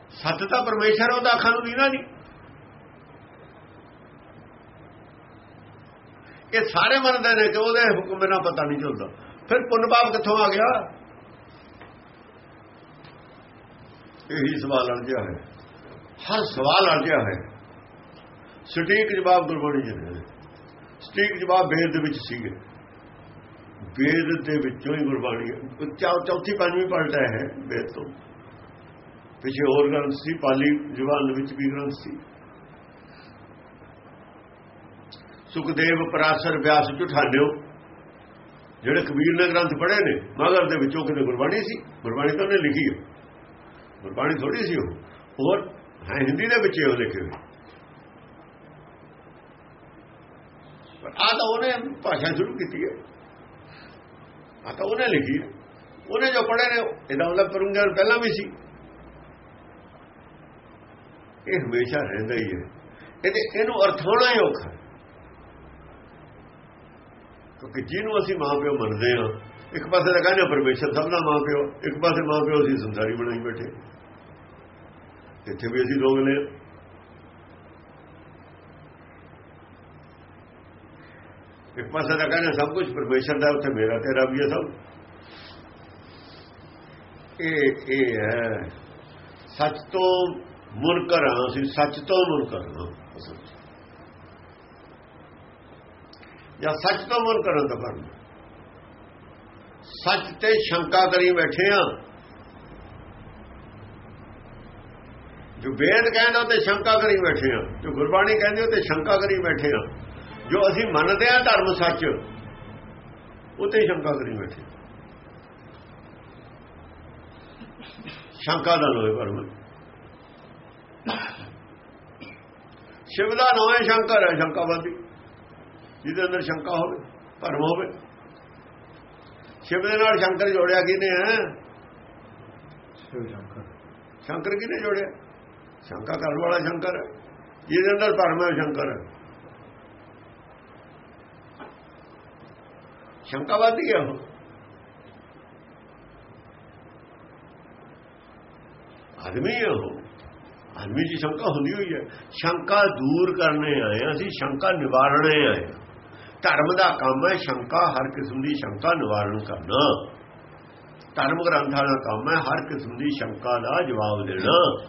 B: ਸੱਚ ਤਾਂ ਪਰਮੇਸ਼ਰ ਉਹਦਾ ਅੱਖਾਂ ਨੂੰ ਦਿੰਦਾ ਨਹੀਂ। ਇਹ ਸਾਰੇ ਮੰਨਦੇ ਨੇ ਕਿ ਉਹਦੇ ਹੁਕਮ ਬਿਨਾਂ ਪਤਾ ਨਹੀਂ ਚੱਲਦਾ। ਫਿਰ ਪੁੰਨ ਪਾਪ ਕਿੱਥੋਂ ਆ ਗਿਆ? ਇਹੀ ਸਵਾਲ ਅੜਿਆ ਹੈ। ਹਰ ਸਵਾਲ ਅੜਿਆ ਹੈ ਸਟੀਕ ਜਵਾਬ ਗੁਰਬਾਣੀ ਜੀ ਨੇ। ਸਟੀਕ ਜਵਾਬ ਵੇਦ ਦੇ ਵਿੱਚ ਸੀਗੇ। ਵੇਦ ਦੇ ਵਿੱਚੋਂ ਹੀ ਗੁਰਬਾਣੀ ਹੈ। ਚੌਥੀ, ਪੰਜਵੀਂ ਪਲਟ ਹੈ ਵੇਦ ਤੋਂ। ਪਿਛੇ ਹੋਰ ਗ੍ਰੰਥ ਸੀ, ਪਾਲੀ ਜਵਾਨ ਵਿੱਚ ਵੀ ਗ੍ਰੰਥ ਸੀ। ਸੁਖਦੇਵ ਪਰਾਸਰ ਵਿਆਸ ਝੁਠਾਲਿਓ ਜਿਹੜੇ ਕਬੀਰ ਨੇ ਗ੍ਰੰਥ ਪੜ੍ਹੇ ਨੇ, ਮਗਰ ਦੇ ਵਿੱਚੋਂ ਕਿਤੇ ਗੁਰਬਾਣੀ ਸੀ। ਗੁਰਬਾਣੀ ਤਾਂ ਉਹਨੇ ਲਿਖੀ ਹੈ। ਗੁਰਬਾਣੀ ਥੋੜੀ ਸੀ ਉਹ। ਹੋਰ ਹਿੰਦੀ ਦੇ ਵਿੱਚ ਉਹ ਲਿਖੇ ਹੋਏ। ਪਰ ਆ ਤਾਂ ਉਹਨੇ ਭਾਸ਼ਾ ਸ਼ੁਰੂ ਕੀਤੀ ਹੈ। ਆ ਤਾਂ ਉਹਨੇ ਲਿਖੀ ਹੈ। ਉਹਨੇ ਜੋ ਪੜ੍ਹੇ ਨੇ, ਇਹਦਾ ਉਹਦਾ ਪਰੁੰਗਰ ਪਹਿਲਾਂ ਵੀ ਸੀ। ਇਹ ਹਮੇਸ਼ਾ ਰਹਿੰਦਾ ਹੀ ਹੈ। ਇਹਦੇ, ਇਹਨੂੰ ਅਰਥਾਉਣਾ ਹੀ ਔਖਾ ਕਿਉਂਕਿ ਜਿਹਨੂੰ ਅਸੀਂ ਮਾਂ ਪਿਓ ਮੰਨਦੇ ਹਾਂ, ਇੱਕ ਪਾਸੇ ਤਾਂ ਕਹਿੰਦੇ ਪਰਮੇਸ਼ਰ ਸਭ ਦਾ ਮਾਂ ਪਿਓ ਇੱਕ ਪਾਸੇ ਮਾਂ ਪਿਓ ਅਸੀਂ ਸੰਸਾਰੀ ਬਣਾਈ ਬੈਠੇ। ਇੱਥੇ ਵੀ ਅਸੀਂ ਲੋਕ ਨੇ ਇੱਕ ਪਾਸੇ ਤਾਂ ਕਹਿੰਦੇ ਸਭ ਕੁਝ ਪਰਮੇਸ਼ਰ ਦਾ, ਉੱਥੇ ਮੇਰਾ ਤੇਰਾ ਵੀ ਹੈ ਸਭ। ਇਹ ਇਹ ਹੈ, ਸੱਚ ਤੋਂ ਮੁਨਕਰ ਹਾਂ ਅਸੀਂ, ਸੱਚ ਤੋਂ ਮੁਨਕਰ ਹਾਂ ਜਾਂ ਸੱਚ ਤੋਂ ਮੁਨਕਰ ਹਾਂ ਤਾਂ ਫਰਮ ਸੱਚ ਤੇ ਸ਼ੰਕਾ ਕਰੀ ਬੈਠੇ ਆ ਜੋ ਵੇਦ ਕਹਿੰਦਾ ਤੇ ਸ਼ੰਕਾ ਕਰੀ ਬੈਠੇ ਆ ਜੋ ਗੁਰਬਾਣੀ ਕਹਿੰਦੀ ਉਹ ਤੇ ਸ਼ੰਕਾ ਕਰੀ ਬੈਠੇ ਆ ਜੋ ਅਸੀਂ ਮੰਨਦੇ ਆ ਧਰਮ ਸੱਚ ਉਹ ਤੇ ਸ਼ੰਕਾ ਕਰੀ ਬੈਠੇ ਸ਼ੰਕਾ ਦਾ ਲੋਏ ਪਰਮ। ਸ਼ਿਵ ਦਾ ਨਾਮ ਹੈ ਸ਼ੰਕਰ ਹੈ ਸ਼ੰਕਾਵਾਦੀ। ਜਿਹਦੇ ਅੰਦਰ ਸ਼ੰਕਾ ਹੋਵੇ ਭਰਮ ਹੋਵੇ। ਸ਼ਿਵ ਦੇ ਨਾਲ ਸ਼ੰਕਰ ਜੋੜਿਆ ਕਿਨੇ ਹੈ
A: ਸ਼ਿਵ ਸ਼ੰਕਰ।
B: ਸ਼ੰਕਰ ਕਿਨੇ ਜੋੜਿਆ? ਸ਼ੰਕਾ ਕਰਨ ਵਾਲਾ ਸ਼ੰਕਰ ਹੈ। ਜਿਹਦੇ ਅੰਦਰ ਭਰਮ ਹੈ ਸ਼ੰਕਰ ਹੈ। ਸ਼ੰਕਾਵਾਦੀ ਹੈ ਉਹ। ਆਦਮੀ ਹੈ ਉਹ। ਆਦਮੀ ਦੀ ਸ਼ੰਕਾ ਹੁੰਦੀ ਹੋਈ ਹੈ। ਸ਼ੰਕਾ ਦੂਰ ਕਰਨੇ ਆਏ ਹਾਂ, ਅਸੀਂ ਸ਼ੰਕਾ ਨਿਵਾਰਣੇ ਆਏ ਹਾਂ। ਧਰਮ ਦਾ ਕੰਮ ਹੈ ਸ਼ੰਕਾ ਹਰ ਕਿਸਮ ਦੀ ਸ਼ੰਕਾ ਨਿਵਾਰਨ ਕਰਨਾ। ਧਰਮ ਗ੍ਰੰਥਾਂ ਦਾ ਕੰਮ ਹੈ ਹਰ ਕਿਸਮ ਦੀ ਸ਼ੰਕਾ ਦਾ ਜਵਾਬ ਦੇਣਾ।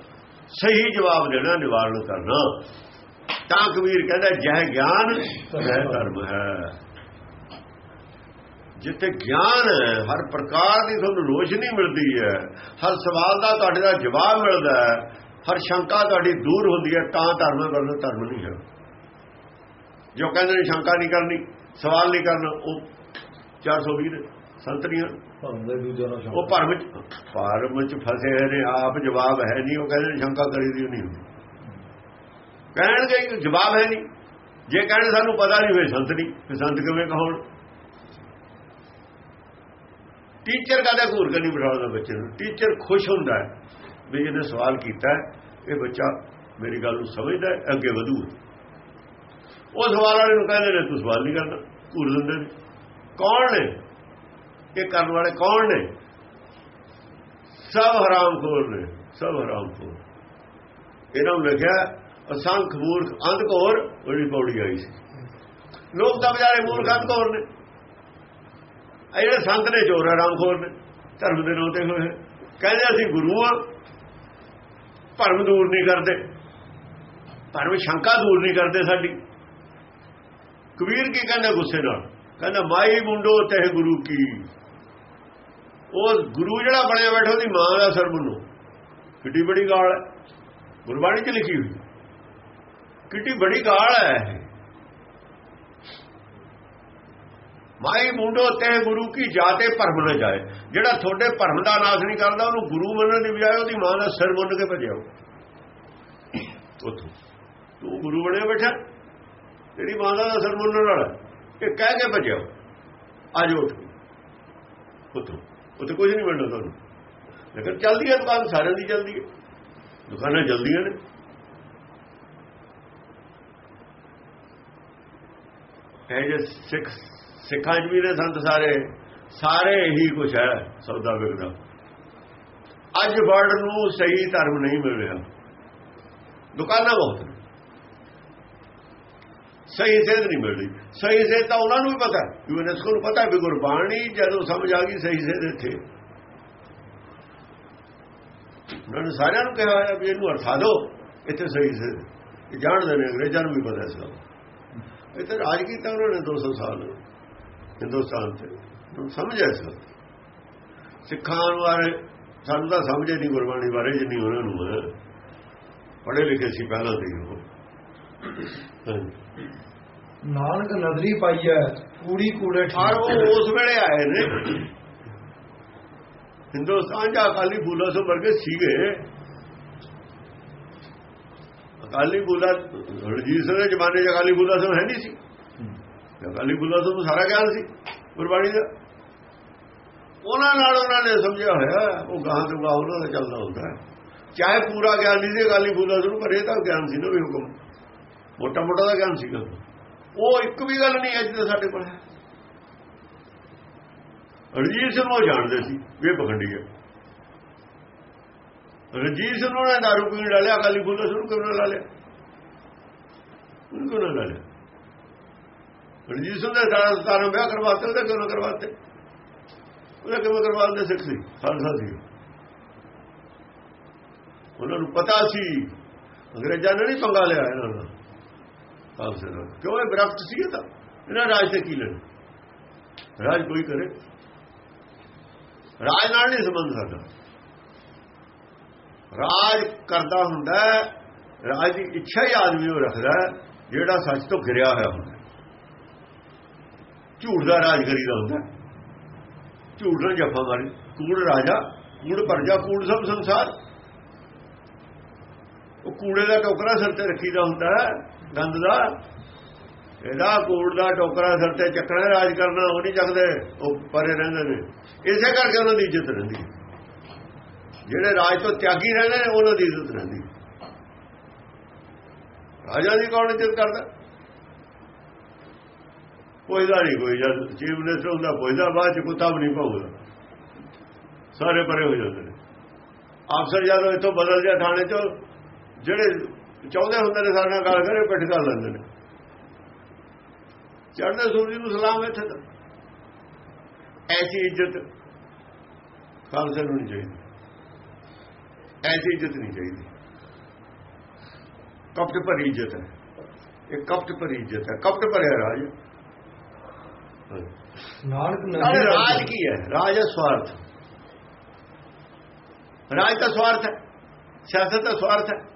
B: ਸਹੀ ਜਵਾਬ ਦੇਣਾ, ਨਿਵਾਰਨ ਕਰਨਾ। ਤਾਂ ਕਬੀਰ ਕਹਿੰਦਾ, ਜਹ ਗਿਆਨ ਤਹ ਧਰਮ ਹੈ। ਜਿੱਥੇ ਗਿਆਨ ਹੈ, ਹਰ ਪ੍ਰਕਾਰ ਦੀ ਤੁਹਾਨੂੰ ਰੋਸ਼ਨੀ ਮਿਲਦੀ ਹੈ। ਹਰ ਸਵਾਲ ਦਾ ਤੁਹਾਡੇ ਦਾ ਜਵਾਬ ਮਿਲਦਾ ਹੈ। ਹਰ ਸ਼ੰਕਾ ਤੁਹਾਡੀ ਦੂਰ ਹੁੰਦੀ ਹੈ। ਤਾਂ ਧਰਮ ਹੈ, ਵਰਨਾ ਧਰਮ ਨਹੀਂ ਹੈ। ਜੋ ਕਹਿੰਦੇ ਨੇ, ਸ਼ੰਕਾ ਨਹੀਂ ਕਰਨੀ, ਸਵਾਲ ਨਹੀਂ ਕਰਨਾ, ਉਹ 420 ਨੇ। ਸੰਤਰੀਆਂ। ਉਹ ਭਰਮ ਚ ਭਰਮ ਚ ਫਸੇ ਹੋਏ ਨੇ ਆਪ ਜਵਾਬ ਹੈ ਨਹੀਂ ਉਹ ਕਹਿੰਦੇ ਸ਼ੰਕਾ ਕਰੀ ਦੀ ਨਹੀਂ ਹੁੰਦੀ। ਕਹਿਣਗੇ ਕਿ ਜਵਾਬ ਹੈ ਨਹੀਂ। ਜੇ ਕਹਿਣ ਸਾਨੂੰ ਪਤਾ ਨਹੀਂ ਹੋਏ ਸੰਤ ਨਹੀਂ ਫਿਰ ਸੰਤ ਕਿਵੇਂ ਕਹੋਣ? ਟੀਚਰ ਕਦੇ ਘੂਰ ਕੇ ਨਹੀਂ ਬਿਠਾਉਂਦਾ ਬੱਚੇ ਨੂੰ? ਟੀਚਰ ਖੁਸ਼ ਹੁੰਦਾ ਹੈ ਵੀ ਇਹਨੇ ਸਵਾਲ ਕੀਤਾ ਹੈ, ਇਹ ਬੱਚਾ ਮੇਰੀ ਗੱਲ ਨੂੰ ਸਮਝਦਾ ਹੈ, ਅੱਗੇ ਵਧੂ। ਉਹ ਸਵਾਲ ਵਾਲੇ ਨੂੰ ਕਹਿੰਦੇ ਨੇ ਤੂੰ ਸਵਾਲ ਨਹੀਂ ਕਰਦਾ ਘੂਰ ਦਿੰਦੇ ਨੇ। ਕੌਣ ਨੇ? ਇਹ ਕਰਨ ਵਾਲੇ ਕੌਣ ਨੇ? ਸਭ ਹਰਾਮਖੋਰ ਨੇ, ਸਭ ਹਰਾਮਖੋਰ। ਇਹਨਾਂ ਨੂੰ ਲਿਖਿਆ ਅਸੰਖ ਮੂਰਖ, ਅੰਧਕੋਰ, ਉਹਦੀ ਪੌੜੀ ਆਈ ਸੀ। ਲੋਕ ਤਾਂ ਵਿਚਾਰੇ ਮੂਰਖ, ਅੰਧਕੋਰ ਨੇ। ਇਹ ਜਿਹੜੇ ਸੰਤ ਨੇ, ਚੋਰ ਹਰਾਮਖੋਰ ਨੇ। ਧਰਮ ਦੇ ਨਾਂ ਤੇ ਹੋਏ ਕਹਿੰਦੇ ਅਸੀਂ ਗੁਰੂ ਆ ਭਰਮ ਦੂਰ ਨਹੀਂ ਕਰਦੇ। ਭਰਮ ਸ਼ੰਕਾ ਦੂਰ ਨਹੀਂ ਕਰਦੇ ਸਾਡੀ। ਕਬੀਰ ਕੀ ਕਹਿੰਦਾ ਗੁੱਸੇ ਨਾਲ? ਕਹਿੰਦਾ, ਮਾਈ ਮੁੰਡੋ ਤੇ ਗੁਰੂ ਕੀ। ਉਹ ਗੁਰੂ ਜਿਹੜਾ ਬਣਿਆ ਬੈਠਾ ਉਹਦੀ ਮਾਂ ਦਾ ਸਿਰ ਮੰਨੋ ਕਿੱਡੀ ਬੜੀ ਗਾਲ ਹੈ। ਗੁਰਬਾਣੀ 'ਚ ਲਿਖੀ ਹੋਈ। ਕਿੱਡੀ ਬੜੀ ਗਾਲ ਹੈ ਇਹ। ਮਾਈ ਮੁੰਡੋ, ਤੇ ਗੁਰੂ ਕੀ ਜਾਤੇ ਭਰਮ ਨਾ ਜਾਏ। ਜਿਹੜਾ ਤੁਹਾਡੇ ਭਰਮ ਦਾ ਨਾਸ਼ ਨਹੀਂ ਕਰਦਾ, ਉਹਨੂੰ ਗੁਰੂ ਮੰਨਣ ਦੀ ਬਜਾਏ ਉਹਦੀ ਮਾਂ ਦਾ ਸਿਰ ਮੁੰਨ ਕੇ ਭਜਿਓ ਉਥੋਂ। ਤੂੰ ਗੁਰੂ ਬਣਿਆ ਬੈਠਾ। ਤੇਰੀ ਮਾਂ ਦਾ ਸਿਰ ਮੁੰਨਣ ਵਾਲਾ। ਇਹ ਕਹਿ ਕੇ ਭਜਿਓ ਅੱਜ ਉੱਠ ਉਥੋਂ। ਉੱਥੇ ਕੁਝ ਨਹੀਂ ਮਿਲਣਾ ਤੁਹਾਨੂੰ ਲੇਕਿਨ ਚੱਲਦੀ ਹੈ ਦੁਕਾਨ, ਸਾਰਿਆਂ ਦੀ ਚੱਲਦੀ ਹੈ ਦੁਕਾਨਾਂ ਚੱਲਦੀਆਂ ਨੇ। ਇਹ ਜੇ ਸਿੱਖ ਸਿੱਖਾਂ 'ਚ ਵੀ ਨੇ ਸੰਤ ਸਾਰੇ ਸਾਰੇ ਇਹੀ ਕੁਝ ਹੈ ਸੌਦਾ ਵਿਕਦਾ ਅੱਜ ਵਰਡ ਨੂੰ ਸਹੀ ਧਰਮ ਨਹੀਂ ਮਿਲ ਰਿਹਾ। ਦੁਕਾਨਾਂ ਬਹੁਤ ਨੇ। ਸਹੀ ਸੇਧ ਨਹੀਂ ਮਿਲਦੀ। ਸਹੀ ਸੇਧ ਤਾਂ ਉਹਨਾਂ ਨੂੰ ਵੀ ਪਤਾ ਯੂਨੈਸਕੋ ਨੂੰ ਪਤਾ ਵੀ ਗੁਰਬਾਣੀ ਜਦੋਂ ਸਮਝ ਆ ਗਈ ਸਹੀ ਸੇਧ ਇੱਥੇ। ਉਹਨਾਂ ਨੇ ਸਾਰਿਆਂ ਨੂੰ ਕਿਹਾ ਹੋਇਆ ਵੀ ਇਹਨੂੰ ਅਰਥਾ ਦਿਓ, ਇੱਥੇ ਸਹੀ ਸੇਧ ਇਹ ਜਾਣਦੇ ਨੇ, ਅੰਗਰੇਜ਼ਾਂ ਨੂੰ ਵੀ ਪਤਾ ਇਸ ਗੱਲ ਇੱਥੇ ਰਾਜ ਕੀਤਾ ਉਹਨਾਂ ਨੇ 200 ਸਾਲ ਹਿੰਦੁਸਤਾਨ ਤੇ। ਹੁਣ ਸਮਝ ਐ ਸਰ ਸਿੱਖਾਂ ਬਾਰੇ ਸਾਨੂੰ ਤਾਂ ਸਮਝ ਨਹੀਂ, ਗੁਰਬਾਣੀ ਬਾਰੇ ਜਿੰਨੀ ਉਹਨਾਂ ਨੂੰ ਪੜ੍ਹੇ ਲਿਖੇ ਸੀ ਪਹਿਲਾਂ ਦੇ ਉਹ।
A: ਨਾਨਕ ਨਦਰੀ ਪਾਈਐ ਕੂੜੀ ਕੂੜੇ
B: ਔਰ ਉਹ ਉਸ ਵੇਲੇ ਆਏ ਨੇ। ਹਿੰਦੁਸਤਾਨ ਜਾਂ ਅਕਾਲੀ ਫੂਲਾ ਸੋ ਵਰਗੇ ਸੀਗੇ। ਅਕਾਲੀ ਫੂਲਾ ਰਣਜੀਤ ਸਿੰਘ ਦੇ ਜ਼ਮਾਨੇ 'ਚ ਅਕਾਲੀ ਫੂਲਾ ਸੋ ਹੈ ਨਹੀਂ ਸੀ। ਅਕਾਲੀ ਫੂਲਾ ਸੋ ਸਾਰਾ ਗਿਆਨ ਸੀ ਗੁਰਬਾਣੀ ਦਾ। ਉਹਨਾਂ ਨਾਲ ਉਹਨਾਂ ਨੇ ਸਮਝਿਆ ਹੋਇਆ ਉਹ ਗਾਹਾਂ ਤੋਂ ਗਾਹ ਉਹਨਾਂ ਦਾ ਚੱਲਦਾ ਹੁੰਦਾ ਹੈ। ਚਾਹੇ ਪੂਰਾ ਗਿਆਨ ਨਹੀਂ ਸੀ ਅਕਾਲੀ ਫੂਲਾ ਸੋ ਪਰ ਇਹ ਤਾਂ ਗਿਆਨ ਸੀ ਨਾ ਵੀ ਹੁਕਮ। ਮੋਟਾ ਮੋਟਾ ਦਾ ਗਿਆਨ ਸੀਗਾ। ਉਹ ਇੱਕ ਵੀ ਗੱਲ ਨਹੀਂ ਅੱਜ ਤੇ ਸਾਡੇ ਕੋਲ ਹੈ। ਰਣਜੀਤ ਸਿੰਘ ਉਹ ਜਾਣਦੇ ਸੀ ਵੀ ਇਹ ਪਖੰਡੀ ਹੈ। ਰਣਜੀਤ ਸਿੰਘ ਨੇ ਦਾਰੂ ਪੀਣ ਡਾਲਿਆ ਅਕਾਲੀ ਫੂਲਾ ਸ਼ੁਰੂ ਕਿਉਂ ਨਾ ਲਾ ਲਿਆ? ਉਹਨੂੰ ਕਿਉਂ ਨਾ ਲਾ ਲਿਆ? ਰਣਜੀਤ ਸਿੰਘ ਦੇ ਸਾਰਾ ਸਤਾਰਾਂ ਵਿਆਹ ਕਰਵਾਤੇ ਉਹਦੇ ਕਿਉਂ ਨਾ ਕਰਵਾਤੇ ਉਹਦੇ ਕਿਉਂ ਕਰਵਾਉਂਦੇ ਸਿੱਖ ਸੀ? ਖਾਲਸਾ ਸੀ। ਉਹਨਾਂ ਨੂੰ ਪਤਾ ਸੀ। ਅੰਗਰੇਜ਼ਾਂ ਨੇ ਨਹੀਂ ਪੰਗਾ ਲਿਆ ਇਹਨਾਂ ਨਾਲ ਖਾਲਸੇ ਨਾਲ ਕਿਉਂ ਇਹ ਬਰਫਟ ਸੀ ਤਾਂ? ਇਹਨਾਂ ਰਾਜ ਤੇ ਕੀ ਲੈਣਾ? ਰਾਜ ਕੋਈ ਕਰੇ। ਰਾਜ ਨਾਲ ਨਹੀਂ ਸੰਬੰਧ ਸਾਡਾ। ਰਾਜ ਕਰਦਾ ਹੁੰਦਾ ਰਾਜ ਦੀ ਇੱਛਾ ਹੀ ਆਦਮੀ ਉਹ ਰੱਖਦਾ ਜਿਹੜਾ ਸੱਚ ਤੋਂ ਘਿਰਿਆ ਹੋਇਆ ਹੁੰਦਾ ਝੂਠ ਦਾ ਰਾਜ ਕਰੀਦਾ ਹੁੰਦਾ ਝੂਠ ਨਾਲ ਜਫਾ ਮਾਰੀ। ਕੂੜ ਰਾਜਾ, ਕੂੜ ਪਰਜਾ, ਕੂੜ ਸਭ ਸੰਸਾਰ। ਉਹ ਕੂੜੇ ਦਾ ਟੋਕਰਾ ਸਿਰ ਤੇ ਰੱਖੀਦਾ ਹੁੰਦਾ ਹੈ। ਗੰਦ ਦਾ। ਇਹਦਾ ਕੂੜ ਦਾ ਟੋਕਰਾ ਸਿਰ ਤੇ ਚੱਕਣਾ, ਰਾਜ ਕਰਨਾ, ਉਹ ਨਹੀਂ ਚੱਕਦੇ, ਉਹ ਪਰੇ ਰਹਿੰਦੇ ਨੇ। ਇਸੇ ਕਰਕੇ ਉਹਨਾਂ ਦੀ ਇੱਜ਼ਤ ਰਹਿੰਦੀ। ਜਿਹੜੇ ਰਾਜ ਤੋਂ ਤਿਆਗੀ ਰਹਿੰਦੇ ਨੇ, ਉਹਨਾਂ ਦੀ ਇੱਜ਼ਤ ਰਹਿੰਦੀ। ਰਾਜਾ ਦੀ ਕੌਣ ਇੱਜ਼ਤ ਕਰਦਾ? ਪੁੱਛਦਾ ਨਹੀਂ ਕੋਈ, ਜਦ ਚੀਫ ਮਿਨਿਸਟਰ ਹੁੰਦਾ, ਪੁੱਛਦਾ, ਬਾਅਦ ਚ ਕੁੱਤਾ ਵੀ ਨਹੀਂ ਪਾਉਂਦਾ ਸਾਰੇ ਪਰੇ ਹੋ ਜਾਂਦੇ ਨੇ। ਅਫਸਰ ਜਦੋਂ ਇੱਥੋਂ ਬਦਲ ਜਾ ਥਾਣੇ ਚੋਂ, ਜਿਹੜੇ ਚਾਹੁੰਦੇ ਹੁੰਦੇ ਨੇ ਸਾਡੇ ਨਾਲ ਗੱਲ ਕਰੇ ਪਿੱਠ ਕਰ ਲੈਂਦੇ ਨੇ। ਚੜ੍ਹਦੇ ਸੂਰਜ ਨੂੰ ਸਲਾਮ ਇੱਥੇ ਤਾਂ। ਐਸੀ ਇੱਜ਼ਤ ਖਾਲਸੇ ਨੂੰ ਨਹੀਂ ਚਾਹੀਦੀ। ਐਸੀ ਇੱਜ਼ਤ ਨਹੀਂ ਚਾਹੀਦੀ। ਕਪਟ ਭਰੀ ਇੱਜ਼ਤ ਹੈ। ਇਹ ਕਪਟ ਭਰੀ ਇੱਜ਼ਤ ਹੈ। ਕਪਟ ਭਰਿਆ ਰਾਜ।
A: ਨਾਨਕ
B: ਰਾਜ ਕੀ ਹੈ? ਰਾਜ ਹੈ ਸਵਾਰਥ। ਰਾਜ ਤਾਂ ਸਵਾਰਥ ਹੈ। ਸਿਆਸਤ ਤਾਂ ਸਵਾਰਥ ਹੈ।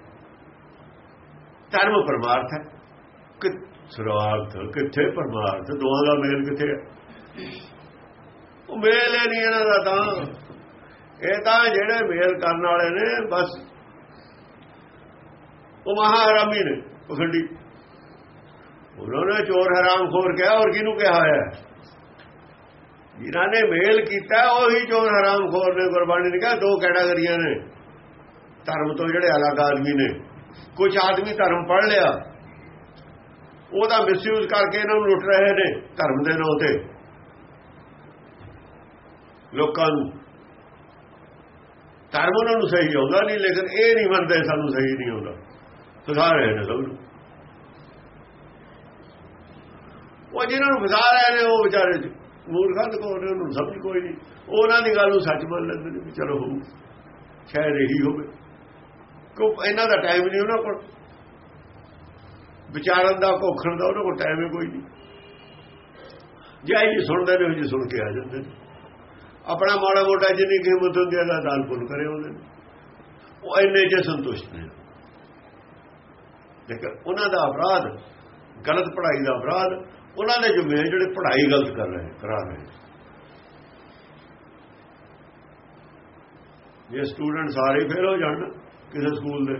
B: ਧਰਮ ਪਰਮਾਰਥ ਹੈ। ਕਿ ਸਵਾਰਥ ਕਿੱਥੇ ਪਰਮਾਰਥ? ਦੋਹਾਂ ਦਾ ਮੇਲ ਕਿੱਥੇ ਹੈ? ਉਹ ਮੇਲ ਹੀ ਨਹੀਂ ਇਹਨਾਂ ਦਾ ਤਾਂ। ਇਹ ਤਾਂ ਜਿਹੜੇ ਮੇਲ ਕਰਨ ਵਾਲੇ ਨੇ, ਬਸ। ਉਹ ਮਹਾ ਹਰਾਮੀ ਨੇ ਪਖੰਡੀ ਉਹਨਾਂ ਨੇ ਚੋਰ ਹਰਾਮ ਖੋਰ ਕਿਹਾ ਔਰ ਕਿਹਨੂੰ ਕਿਹਾ ਹੈ ਜਿਨ੍ਹਾਂ ਨੇ ਮੇਲ ਕੀਤਾ, ਉਹੀ ਚੋਰ ਹਰਾਮ ਖੋਰ ਨੇ, ਗੁਰਬਾਣੀ ਨੇ ਕਿਹਾ, ਦੋ ਕੈਟਾਗਰੀਆਂ ਨੇ। ਧਰਮ ਤੋਂ ਜਿਹੜੇ ਅਲੱਗ ਆਦਮੀ ਨੇ। ਕੁਝ ਆਦਮੀ ਧਰਮ ਪੜ ਲਿਆ। ਉਹਦਾ ਮਿਸਯੂਜ਼ ਕਰਕੇ ਇਹਨਾਂ ਨੂੰ ਲੁੱਟ ਰਹੇ ਨੇ ਧਰਮ ਦੇ ਨਾਂ ਤੇ। ਲੋਕਾਂ ਨੂੰ। ਧਰਮ ਉਹਨਾਂ ਨੂੰ ਸਹੀ ਆਉਂਦਾ ਨਹੀਂ, ਲੇਕਿਨ ਇਹ ਨਹੀਂ ਮੰਨਦੇ ਸਾਨੂੰ ਸਹੀ ਨਹੀਂ ਆਉਂਦਾ। ਫਸਾ ਰਹੇ ਨੇ ਸਭ ਨੂੰ। ਉਹ ਜਿਹਨਾਂ ਨੂੰ ਫਸਾ ਰਹੇ ਨੇ, ਉਹ ਵਿਚਾਰੇ ਮੂਰਖਾਂ ਦੇ ਕੋਲ ਉਹਨਾਂ ਨੂੰ ਸਮਝ ਕੋਈ ਨਹੀਂ। ਉਹਨਾਂ ਦੀ ਗੱਲ ਨੂੰ ਸੱਚ ਮੰਨ ਲੈਂਦੇ ਨੇ ਵੀ ਚਲੋ ਹੋਊ। ਸ਼ਾਇਦ ਇਹੀ ਹੋਵੇ। ਕੋ ਇਹਨਾਂ ਦਾ ਟਾਈਮ ਨਹੀਂ ਉਹਨਾਂ ਕੋਲ। ਵਿਚਾਰਨ ਦਾ ਕੋਖਣ ਦਾ ਉਹਨਾਂ ਕੋਲ ਟਾਈਮ ਹੀ ਕੋਈ ਨਹੀਂ। ਜੇ ਜੀ ਸੁਣਦੇ ਨੇ, ਉਹ ਜੀ ਸੁਣ ਕੇ ਆ ਜਾਂਦੇ ਨੇ। ਆਪਣਾ ਮਾੜਾ ਮੋਟਾ ਜਿੰਨੀ ਕੀਮਤ ਹੁੰਦੀ ਹੈ ਦਾ ਦਾਨ ਪੁੰਨ ਕਰੇ ਉਹਦੇ। ਉਹ ਇੰਨੇ ਜੇ ਸੰਤੁਸ਼ਟ ਨੇ। ਲੇਕਿਨ ਉਹਨਾਂ ਦਾ ਅਪਰਾਧ, ਗਲਤ ਪੜ੍ਹਾਈ ਦਾ ਅਪਰਾਧ, ਉਹਨਾਂ ਦੇ ਜੁਮੇ ਜਿਹੜੇ ਪੜ੍ਹਾਈ ਗਲਤ ਕਰ ਰਹੇ ਕਰਾ ਰਹੇ ਜੇ ਸਟੂਡੈਂਟ ਸਾਰੇ ਫੇਲ ਹੋ ਜਾਣ ਕਿਸੇ ਸਕੂਲ ਦੇ।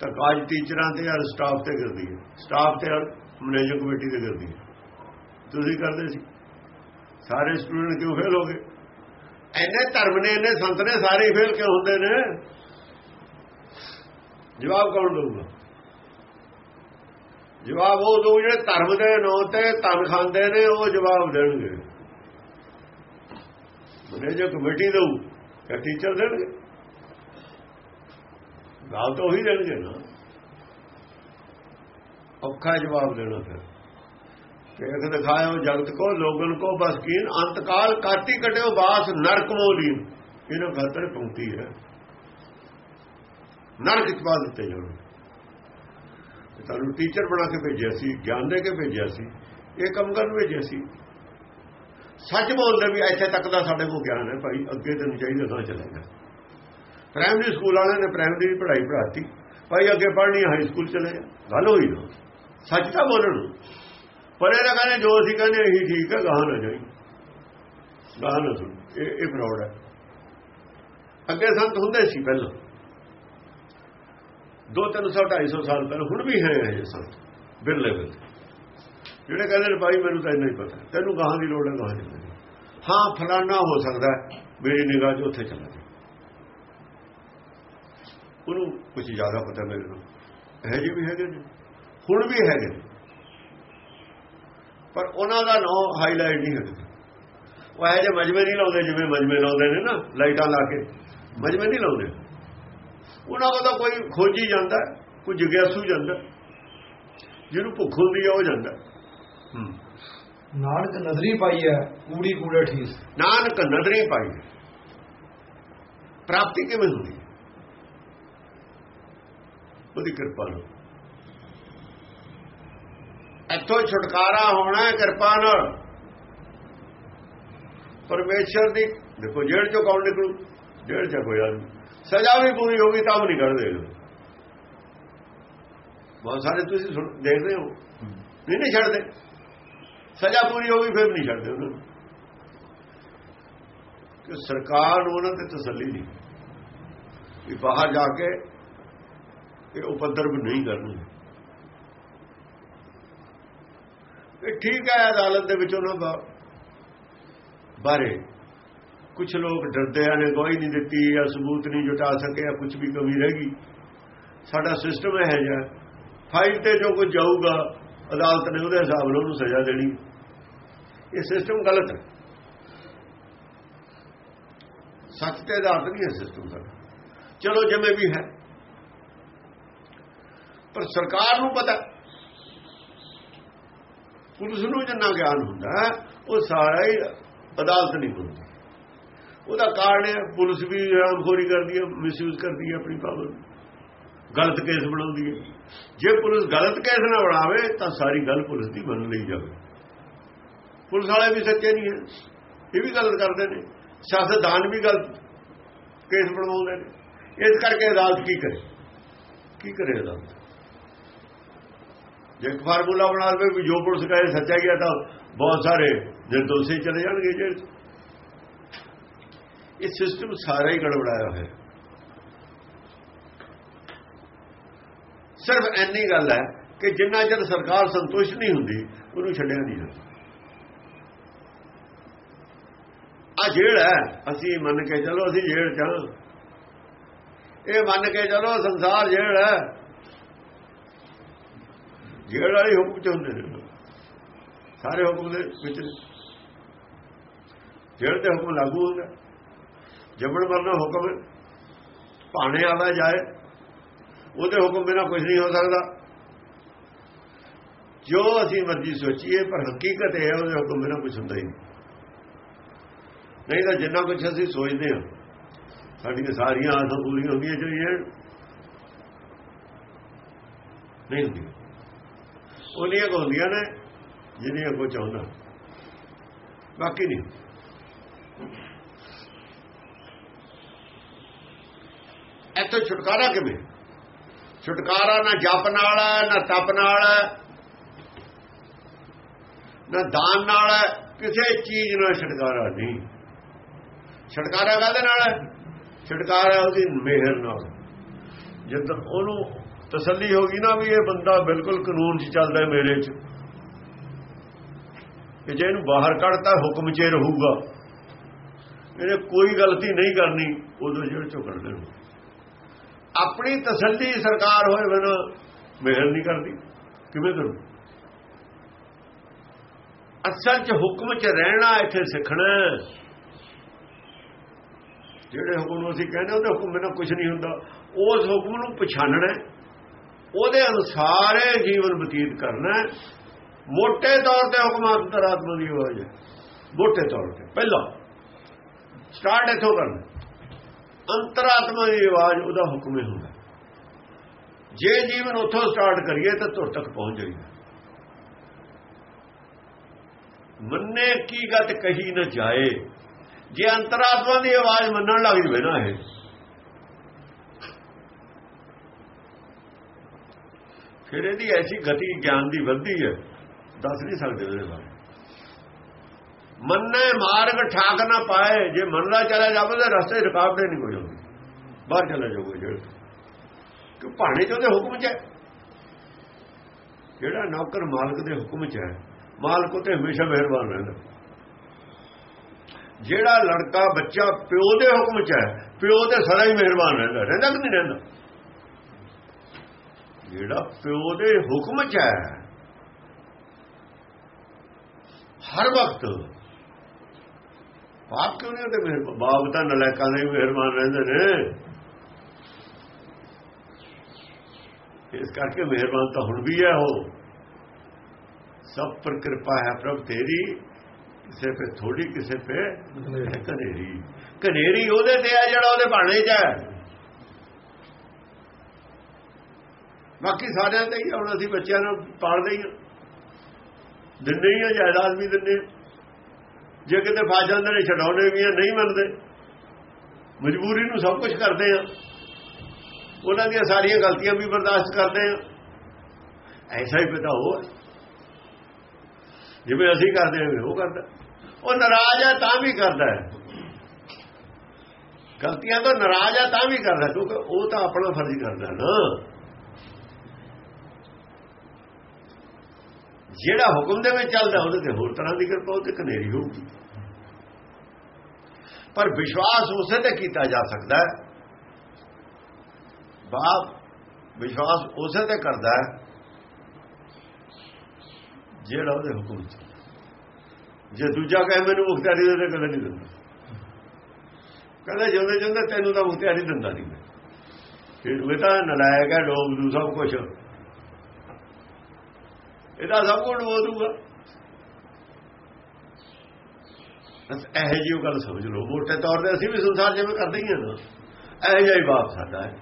B: ਤਾਂ ਕਾਜ ਟੀਚਰਾਂ ਤੇ ਔਰ ਸਟਾਫ ਤੇ ਕਰਦੀ ਹੈ ਸਟਾਫ ਤੇ ਔਰ ਮੈਨੇਜਰ ਕਮੇਟੀ ਤੇ ਕਰਦੀ ਹੈ ਤੁਸੀਂ ਕਰਦੇ ਸੀ। ਸਾਰੇ ਸਟੂਡੈਂਟ ਕਿਉਂ ਫੇਲ ਹੋ ਗਏ? ਐਨੇ ਧਰਮ ਨੇ ਐਨੇ ਸੰਤ ਨੇ, ਸਾਰੇ ਫੇਲ ਕਿਉਂ ਹੁੰਦੇ ਨੇ? ਜਵਾਬ ਕੌਣ ਦਊਗਾ? ਜਵਾਬ ਉਹ ਦੋ ਜਿਹੜੇ ਧਰਮ ਦੇ ਨਾਂ ਤੇ ਧਨ ਖਾਂਦੇ ਨੇ, ਉਹ ਜਵਾਬ ਦੇਣਗੇ। ਮੈਨੇਜਰ ਕਮੇਟੀ ਦਊ ਜਾਂ ਟੀਚਰ ਦੇਣਗੇ? ਗਾਲ ਤਾਂ ਉਹੀ ਦੇਣਗੇ ਨਾ। ਔਖਾ ਜਵਾਬ ਦੇਣਾ ਫਿਰ। ਦੇਖ ਦਿਖਾਇਓ ਜਗਤ ਕੋ, ਲੋਗਨ ਕੋ, ਬਸ ਕੀਨ ਅੰਤਕਾਲ ਕਾਟੀ ਕਟਿਓ ਬਾਸ ਨਰਕ ਮੋਲੀਨ ਇਹਨਾਂ ਖਾਤਰ ਪੰਕਤੀ ਹੈ। ਨਰਕ ਚ ਪਾ ਦਿੱਤੇ ਜਾਣ ਤੁਹਾਨੂੰ ਟੀਚਰ ਬਣਾ ਕੇ ਭੇਜਿਆ ਸੀ, ਗਿਆਨ ਦੇ ਕੇ ਭੇਜਿਆ ਸੀ, ਇਹ ਕੰਮ ਕਰਨ ਭੇਜਿਆ ਸੀ। ਸੱਚ ਬੋਲਦੇ ਵੀ ਇੱਥੇ ਤੱਕ ਦਾ ਸਾਡੇ ਕੋਲ ਗਿਆਨ ਹੈ ਭਾਈ, ਅੱਗੇ ਤੈਨੂੰ ਚਾਹੀਦਾ ਤਾਂ ਚਲੇਗਾ। ਪ੍ਰਾਇਮਰੀ ਸਕੂਲ ਵਾਲਿਆਂ ਨੇ ਪ੍ਰਾਇਮਰੀ ਦੀ ਪੜ੍ਹਾਈ ਪੜ੍ਹਾਤੀ। ਭਾਈ ਅੱਗੇ ਪੜ੍ਹਨੀ ਹਾਈ ਸਕੂਲ ਚਲੇ ਜਾ ਗੱਲ ਹੋਈ ਨਾ। ਸੱਚ ਤਾਂ ਬੋਲਣ ਪਰ ਇਹ ਕਹਿੰਦੇ, ਜੋ ਅਸੀਂ ਕਹਿੰਦੇ, ਇਹੀ ਠੀਕ ਹੈ ਗਾਹ ਨਾ ਜਾਈ। ਗਾਹ ਨਾ ਸੁਣ। ਇਹ ਇਹ ਫਰਾਡ ਹੈ ਅੱਗੇ ਸੰਤ ਹੁੰਦੇ ਸੀ ਪਹਿਲਾਂ। 2-300 250 ਸਾਲ ਪਹਿਲਾਂ। ਹੁਣ ਵੀ ਹੈ ਇਹ ਸੰਤ, ਬਿਰਲੇ ਬਿਰਲੇ ਜਿਹੜੇ ਕਹਿੰਦੇ ਨੇ, ਭਾਈ, ਮੈਨੂੰ ਤਾਂ ਇੰਨਾ ਹੀ ਪਤਾ। ਤੈਨੂੰ ਗਾਹਾਂ ਦੀ ਲੋੜ ਹੈ, ਗਾਹਾਂ ਦੀ ਹਾਂ ਫਲਾਣਾ ਹੋ ਸਕਦਾ ਮੇਰੀ ਨਿਗਾਹ 'ਚ ਉੱਥੇ ਚਲਾ ਜਾ ਉਹਨੂੰ ਕੁਝ ਜ਼ਿਆਦਾ ਪਤਾ ਮੇਰੇ ਨੂੰ ਹੈ ਜੀ ਵੀ ਹੈਗੇ ਨੇ। ਹੁਣ ਵੀ ਹੈਗੇ। ਪਰ ਉਹਨਾਂ ਦਾ ਨਾਂ ਹਾਈਲਾਈਟ ਨਹੀਂ ਹੁੰਦਾ। ਉਹ ਇਹ ਜੇ ਮਜਮੇ ਨਹੀਂ ਲਾਉਂਦੇ ਜਿਵੇਂ ਮਜਮੇ ਲਾਉਂਦੇ ਨੇ ਨਾ ਲਾਈਟਾਂ ਲਾ ਕੇ। ਮਜਮੇ ਨਹੀਂ ਲਾਉਂਦੇ। ਉਹਨਾਂ ਕੋਲ ਤਾਂ ਕੋਈ ਖੋਜੀ ਜਾਂਦਾ ਕੋਈ ਜਿਗਿਆਸੂ ਜਾਂਦਾ। ਜਿਹਨੂੰ ਭੁੱਖ ਹੁੰਦੀ ਹੈ ਉਹ ਜਾਂਦਾ।
A: ਨਾਨਕ ਨਜ਼ਰੀ ਪਾਈ ਹੈ ਕੂੜੀ ਕੂੜੇ ਠੀਸ।
B: ਨਾਨਕ ਨਦਰੀ ਪਾਈ ਪ੍ਰਾਪਤੀ ਕਿਵੇਂ ਹੁੰਦੀ? ਉਹਦੀ ਕਿਰਪਾ ਨਾਲ। ਇੱਥੋਂ ਛੁਟਕਾਰਾ ਹੋਣਾ ਹੈ ਕਿਰਪਾ ਨਾਲ। ਪਰਮੇਸ਼ਰ ਦੀ ਦੇਖੋ, ਜੇਲ੍ਹ ਚੋਂ ਕੌਣ ਨਿਕਲੂ? ਜੇਲ੍ਹ ਚ ਕੋਈ ਆਦਮੀ। ਸਜ਼ਾ ਵੀ ਪੂਰੀ ਹੋ ਗਈ ਤਾਂ ਵੀ ਨਹੀਂ ਕੱਢਦੇ ਬਹੁਤ ਸਾਰੇ ਤੁਸੀਂ ਦੇਖ ਰਹੇ ਹੋ। ਨਹੀਂ ਨਹੀਂ ਛੱਡਦੇ। ਸਜ਼ਾ ਪੂਰੀ ਹੋ ਗਈ, ਫਿਰ ਨਹੀਂ ਛੱਡਦੇ ਉਹਨਾਂ ਨੂੰ। ਕਿ ਸਰਕਾਰ ਨੂੰ ਉਹਨਾਂ ਤੇ ਤਸੱਲੀ ਨਹੀਂ। ਵੀ ਬਾਹਰ ਜਾ ਕੇ ਇਹ ਉਪਦਰਵ ਨਹੀਂ ਕਰਨਗੇ ਇਹ ਠੀਕ ਹੈ, ਅਦਾਲਤ ਦੇ ਵਿੱਚ ਉਹਨਾਂ ਬਾਰੇ ਕੁਝ ਲੋਕ ਡਰਦੇ ਆ, ਨੇ ਗਵਾਹੀ ਨਹੀਂ ਦਿੱਤੀ ਜਾਂ ਸਬੂਤ ਨਹੀਂ ਜੁਟਾ ਸਕੇ ਜਾਂ ਕੁਝ ਵੀ ਕਮੀ ਰਹਿ ਗਈ। ਸਾਡਾ ਸਿਸਟਮ ਇਹ ਹੈ। ਜਾਂ ਫਾਈਲ ਤੇ ਜੋ ਕੁਝ ਜਾਊਗਾ, ਅਦਾਲਤ ਨੇ ਉਹਦੇ ਹਿਸਾਬ ਨਾਲ ਉਹਨੂੰ ਸਜ਼ਾ ਦੇਣੀ। ਇਹ ਸਿਸਟਮ ਗਲਤ ਹੈ। ਸੱਚ ਤੇ ਆਧਾਰਿਤ ਨਹੀਂ ਹੈ ਸਿਸਟਮ ਦਾ ਚਲੋ, ਜਿਵੇਂ ਵੀ ਹੈ। ਪਰ ਸਰਕਾਰ ਨੂੰ ਪਤਾ। ਪੁਲਿਸ ਨੂੰ ਜਿੰਨਾ ਗਿਆਨ ਹੁੰਦਾ, ਉਹ ਸਾਰਾ ਹੀ ਅਦਾਲਤ ਨਹੀਂ ਹੁੰਦੀ ਉਹਦਾ ਕਾਰਨ ਹੈ ਪੁਲਿਸ ਵੀ ਰਾਮਖੋਰੀ ਕਰਦੀ ਹੈ ਮਿਸਯੂਜ਼ ਕਰਦੀ ਹੈ ਆਪਣੀ ਪਾਵਰ ਗਲਤ ਕੇਸ ਬਣਾਉਂਦੀ ਹੈ। ਜੇ ਪੁਲਿਸ ਗਲਤ ਕੇਸ ਨਾ ਬਣਾਵੇ, ਤਾਂ ਸਾਰੀ ਗੱਲ ਪੁਲਿਸ ਦੀ ਮੰਨ ਲਈ ਜਾਵੇ। ਪੁਲਿਸ ਵਾਲੇ ਵੀ ਸੱਚੇ ਨਹੀਂ ਹੈ। ਇਹ ਵੀ ਗਲਤ ਕਰਦੇ ਨੇ। ਸਿਆਸਤਦਾਨ ਵੀ ਗਲਤ ਕੇਸ ਬਣਾਉਂਦੇ ਨੇ। ਇਸ ਕਰਕੇ ਅਦਾਲਤ ਕੀ ਕਰੇ? ਕੀ ਕਰੇ ਅਦਾਲਤ? ਜੇ ਇੱਕ ਫਾਰਮੂਲਾ ਬਣਾ ਲਵੇ, ਵੀ ਜੋ ਪੁਲਿਸ ਕਹੇ ਸੱਚਾ ਗਿਆ ਤਾਂ ਬਹੁਤ ਸਾਰੇ ਨਿਰਦੋਸ਼ੀ ਚਲੇ ਜਾਣਗੇ ਜੇਲ੍ਹ ਇਹ ਸਿਸਟਮ ਸਾਰਾ ਹੀ ਗੜਬੜਾਇਆ ਹੋਇਆ ਸਿਰਫ ਇੰਨੀ ਗੱਲ ਹੈ ਕਿ ਜਿੰਨਾ ਚਿਰ ਸਰਕਾਰ ਸੰਤੁਸ਼ਟ ਨਹੀਂ ਹੁੰਦੀ, ਉਹਨੂੰ ਛੱਡਿਆ ਨਹੀਂ ਜਾਂਦਾ। ਆ ਜੇਲ੍ਹ ਹੈ, ਅਸੀਂ ਮੰਨ ਕੇ ਚਲੋ, ਅਸੀਂ ਜੇਲ੍ਹ ਚ ਇਹ ਮੰਨ ਕੇ ਚਲੋ, ਸੰਸਾਰ ਜੇਲ੍ਹ ਹੈ ਜੇਲ੍ਹ ਵਾਲੇ ਹੁਕਮ ਚ ਹੁੰਦੇ ਨੇ, ਸਾਰੇ ਹੁਕਮ ਦੇ ਵਿੱਚ ਜੇਲ੍ਹ ਤੇ ਹੁਕਮ ਲਾਗੂ ਹੁੰਦਾ ਜੰਮਣ ਵਰਨਾ ਹੁਕਮ ਭਾਣੇ ਆਦਾ ਜਾਏ, ਉਹਦੇ ਹੁਕਮ ਬਿਨਾ ਕੁਝ ਨਹੀਂ ਹੋ ਸਕਦਾ। ਜੋ ਅਸੀਂ ਮਰਜ਼ੀ ਸੋਚੀਏ, ਪਰ ਹਕੀਕਤ ਇਹ ਹੈ, ਉਹਦੇ ਹੁਕਮ ਬਿਨਾ ਕੁਝ ਹੁੰਦਾ ਹੀ ਨਹੀਂ। ਨਹੀਂ ਤਾਂ ਜਿੰਨਾ ਕੁਝ ਅਸੀਂ ਸੋਚਦੇ ਹਾਂ, ਸਾਡੀਆਂ ਸਾਰੀਆਂ ਆਸਾਂ ਪੂਰੀਆਂ ਹੁੰਦੀਆਂ ਚਾਹੀਏ ਨਹੀਂ ਹੁੰਦੀਆਂ। ਉਹਨੀਆਂ ਕੋ ਹੁੰਦੀਆਂ ਨੇ ਜਿਹਨੀਆਂ ਕੋ ਚਾਹੁੰਦਾ। ਬਾਕੀ ਨਹੀਂ। ਇੱਥੋਂ ਛੁਟਕਾਰਾ ਕਿਵੇਂ? ਛੁਟਕਾਰਾ ਨਾ ਜਪ ਨਾਲ ਹੈ, ਨਾ ਤਪ ਨਾਲ ਹੈ, ਨਾ ਦਾਨ ਨਾਲ ਹੈ, ਕਿਸੇ ਚੀਜ਼ ਨਾਲ ਛੁਟਕਾਰਾ ਨਹੀਂ। ਛੁਟਕਾਰਾ ਕਾਹਦੇ ਨਾਲ ਹੈ? ਛੁਟਕਾਰਾ ਉਹਦੀ ਮਿਹਰ ਨਾਲ। ਜਦੋਂ ਉਹਨੂੰ ਤਸੱਲੀ ਹੋ ਗਈ ਨਾ ਵੀ ਇਹ ਬੰਦਾ ਬਿਲਕੁਲ ਕਾਨੂੰਨ 'ਚ ਚੱਲਦਾ ਮੇਰੇ 'ਚ। ਕਿ ਜੇ ਇਹਨੂੰ ਬਾਹਰ ਕੱਢਤਾ, ਹੁਕਮ 'ਚ ਰਹੂਗਾ। ਇਹਨੇ ਕੋਈ ਗਲਤੀ ਨਹੀਂ ਕਰਨੀ ਉਦੋਂ ਜੇਲ੍ਹ ਚੋਂ ਕੱਢ ਦੇਣ ਆਪਣੀ ਤਸੱਲੀ ਸਰਕਾਰ ਹੋਏ ਬਿਨਾ ਮਿਹਰ ਨਹੀਂ ਕਰਦੀ। ਕਿਵੇਂ ਕਰੂ? ਅਸਲ 'ਚ ਹੁਕਮ 'ਚ ਰਹਿਣਾ, ਇੱਥੇ ਸਿੱਖਣਾ ਜਿਹੜੇ ਹੁਕਮ ਨੂੰ ਅਸੀਂ ਕਹਿੰਦੇ ਉਹਦੇ ਹੁਕਮ ਨਾਲ ਕੁਝ ਨਹੀਂ ਹੁੰਦਾ। ਉਸ ਹੁਕਮ ਨੂੰ ਪਛਾਣਨਾ ਉਹਦੇ ਅਨੁਸਾਰ ਜੀਵਨ ਬਤੀਤ ਕਰਨਾ ਮੋٹے ਤੌਰ ਤੇ ਹੁਕਮ ਅੰਤਰਾਤਮਾ ਦੀ ਹੋ। ਜਾਏ ਮੋٹے ਤੌਰ ਤੇ, ਪਹਿਲਾਂ। ਸਟਾਰਟ ਇਥੋਂ ਕਰਨਾ ਅੰਤਰਾਤਮਾ ਦੀ ਆਵਾਜ਼, ਉਹਦਾ ਹੁਕਮ ਹੀ ਹੁੰਦਾ ਜੇ ਜੀਵਨ ਉੱਥੋਂ ਸਟਾਰਟ ਕਰੀਏ ਤਾਂ ਤੁਰ ਤੱਕ ਪਹੁੰਚ ਜਾਈਏ ਮੰਨੇ ਕੀ ਗੱਤ ਕਹੀ ਨਾ ਜਾਏ। ਜੇ ਅੰਤਰਾਤਮਾ ਦੀ ਆਵਾਜ਼ ਮੰਨਣ ਲੱਗ ਜਵੇ ਨਾ ਇਹ ਫਿਰ ਇਹਦੀ ਐਸੀ ਗਤੀ ਗਿਆਨ ਦੀ ਵੱਧਦੀ ਹੈ? ਦੱਸ ਨਹੀਂ ਸਕਦੇ ਉਹਦੇ ਬਾਰੇ। ਮੰਨੇ ਮਾਰਗ ਠਾਕ ਨਾ ਪਾਏ, ਜੇ ਮੰਨਦਾ ਚਲਾ ਜਾਵੇ ਤਾਂ ਰਸਤੇ ਰੁਕਾਵਟੇ ਨਹੀਂ ਕੋਈ ਹੁੰਦੀ ਬਾਹਰ ਚਲਾ ਜਾਊਗਾ ਜਿਹੜਾ ਕਿ ਭਾਣੇ ਚ ਉਹਦੇ ਹੁਕਮ ਚ ਹੈ? ਜਿਹੜਾ ਨੌਕਰ ਮਾਲਕ ਦੇ ਹੁਕਮ ਚ ਹੈ, ਮਾਲਕ ਉਤੇ ਹਮੇਸ਼ਾ ਮਿਹਰਬਾਨ ਰਹਿੰਦਾ। ਜਿਹੜਾ ਲੜਕਾ ਬੱਚਾ ਪਿਓ ਦੇ ਹੁਕਮ ਚ ਹੈ, ਪਿਓ ਤੇ ਸਾਰਾ ਹੀ ਮਿਹਰਬਾਨ ਰਹਿੰਦਾ। ਰਹਿੰਦਾ ਕਿ ਨਹੀਂ ਰਹਿੰਦਾ? ਜਿਹੜਾ ਪਿਓ ਦੇ ਹੁਕਮ ਚ ਹੈ ਹਰ ਵਕਤ ਬਾਪ ਕਿਉਂ ਨਹੀਂ ਉਹਦੇ ਮਿਹਰਬਾਨ ਬਾਪ ਤਾਂ ਨਲਾਇਕਾਂ ਦੇ ਮਿਹਰਬਾਨ ਰਹਿੰਦੇ ਨੇ। ਇਸ ਕਰਕੇ ਮਿਹਰਬਾਨ ਤਾਂ ਹੁਣ ਵੀ ਹੈ ਉਹ। ਸਭ ਪਰ ਕਿਰਪਾ ਹੈ ਪ੍ਰਭ ਤੇਰੀ ਕਿਸੇ ਤੇ ਥੋੜੀ ਕਿਸੇ ਤੇ ਕਨੇਰੀ ਕਨੇਰੀ ਉਹਦੇ ਤੇ ਆ ਜਿਹੜਾ ਉਹਦੇ ਬਾਣੇ 'ਚ ਹੈ। ਬਾਕੀ ਸਾਰਿਆਂ ਤੇ ਹੀ ਹੁਣ ਅਸੀਂ ਬੱਚਿਆਂ ਨੂੰ ਪਾਲਦੇ ਹੀ ਦਿੰਦੇ ਹੀ ਆ, ਜਾਇਦਾਦ ਵੀ ਦਿੰਦੇ ਜੇ ਕਿਤੇ ਫਸ ਜਾਂਦੇ ਨੇ ਛਡਾਉਣੇ ਵੀ ਆ, ਨਹੀਂ ਮੰਨਦੇ, ਮਜਬੂਰੀ ਨੂੰ ਸਭ ਕੁਝ ਕਰਦੇ ਆ। ਉਹਨਾਂ ਦੀਆਂ ਸਾਰੀਆਂ ਗਲਤੀਆਂ ਵੀ ਬਰਦਾਸ਼ਤ ਕਰਦੇ ਆ। ਐਸਾ ਹੀ ਪਤਾ ਹੋ ਜਿਵੇਂ ਅਸੀਂ ਕਰਦੇ ਹਾਂ ਉਹ ਕਰਦਾ। ਉਹ ਨਾਰਾਜ਼ ਹੈ ਤਾਂ ਵੀ ਕਰਦਾ ਹੈ। ਗਲਤੀਆਂ ਤੋਂ ਨਾਰਾਜ਼ ਹੈ ਤਾਂ ਵੀ ਕਰਦਾ ਕਿਉਂਕਿ ਉਹ ਤਾਂ ਆਪਣਾ ਫਰਜ਼ ਕਰਦਾ ਨਾ। ਜਿਹੜਾ ਹੁਕਮ ਦੇ ਵਿੱਚ ਚੱਲਦਾ, ਉਹਦੇ ਤੇ ਹੋਰ ਤਰ੍ਹਾਂ ਦੀ ਕਿਰਪਾ, ਉਹ ਤੇ ਕਨੇਰੀ ਹੋਊਗੀ। ਪਰ ਵਿਸ਼ਵਾਸ ਉਸੇ ਤੇ ਕੀਤਾ ਜਾ ਸਕਦਾ ਹੈ। ਬਾਪ ਵਿਸ਼ਵਾਸ ਉਸੇ ਤੇ ਕਰਦਾ ਹੈ, ਜਿਹੜਾ ਉਹਦੇ ਹੁਕਮ ਚ ਜੇ ਦੂਜਾ ਕਹੇ, ਮੈਨੂੰ ਮੁਖਤਿਆਰੀ ਦੇ ਕਦੇ ਨਹੀਂ ਦਿੰਦਾ। ਕਹਿੰਦਾ ਜਿਉਂਦੇ ਜਿਉਂਦੇ ਤੈਨੂੰ ਤਾਂ ਮੁਖਤਿਆਰੀ ਦਿੰਦਾ ਨਹੀਂ ਫਿਰ ਇਹ ਤਾਂ ਨਲਾਇਕ ਹੈ ਡੋਬ ਦੂ ਸਭ ਕੁਝ ਇਹਦਾ ਸਭ ਕੁਝ ਡੋਬ ਦੂਗਾ ਬਸ ਇਹ ਜਿਹੀ ਗੱਲ ਸਮਝ ਲਓ। ਮੋਟੇ ਤੌਰ ਤੇ ਅਸੀਂ ਵੀ ਸੰਸਾਰ ਜਿਵੇਂ ਕਰਦੇ ਹੀ ਹਾਂ ਨਾ। ਇਹ ਜਿਹਾ ਹੀ ਬਾਪ ਸਾਡਾ ਹੈ।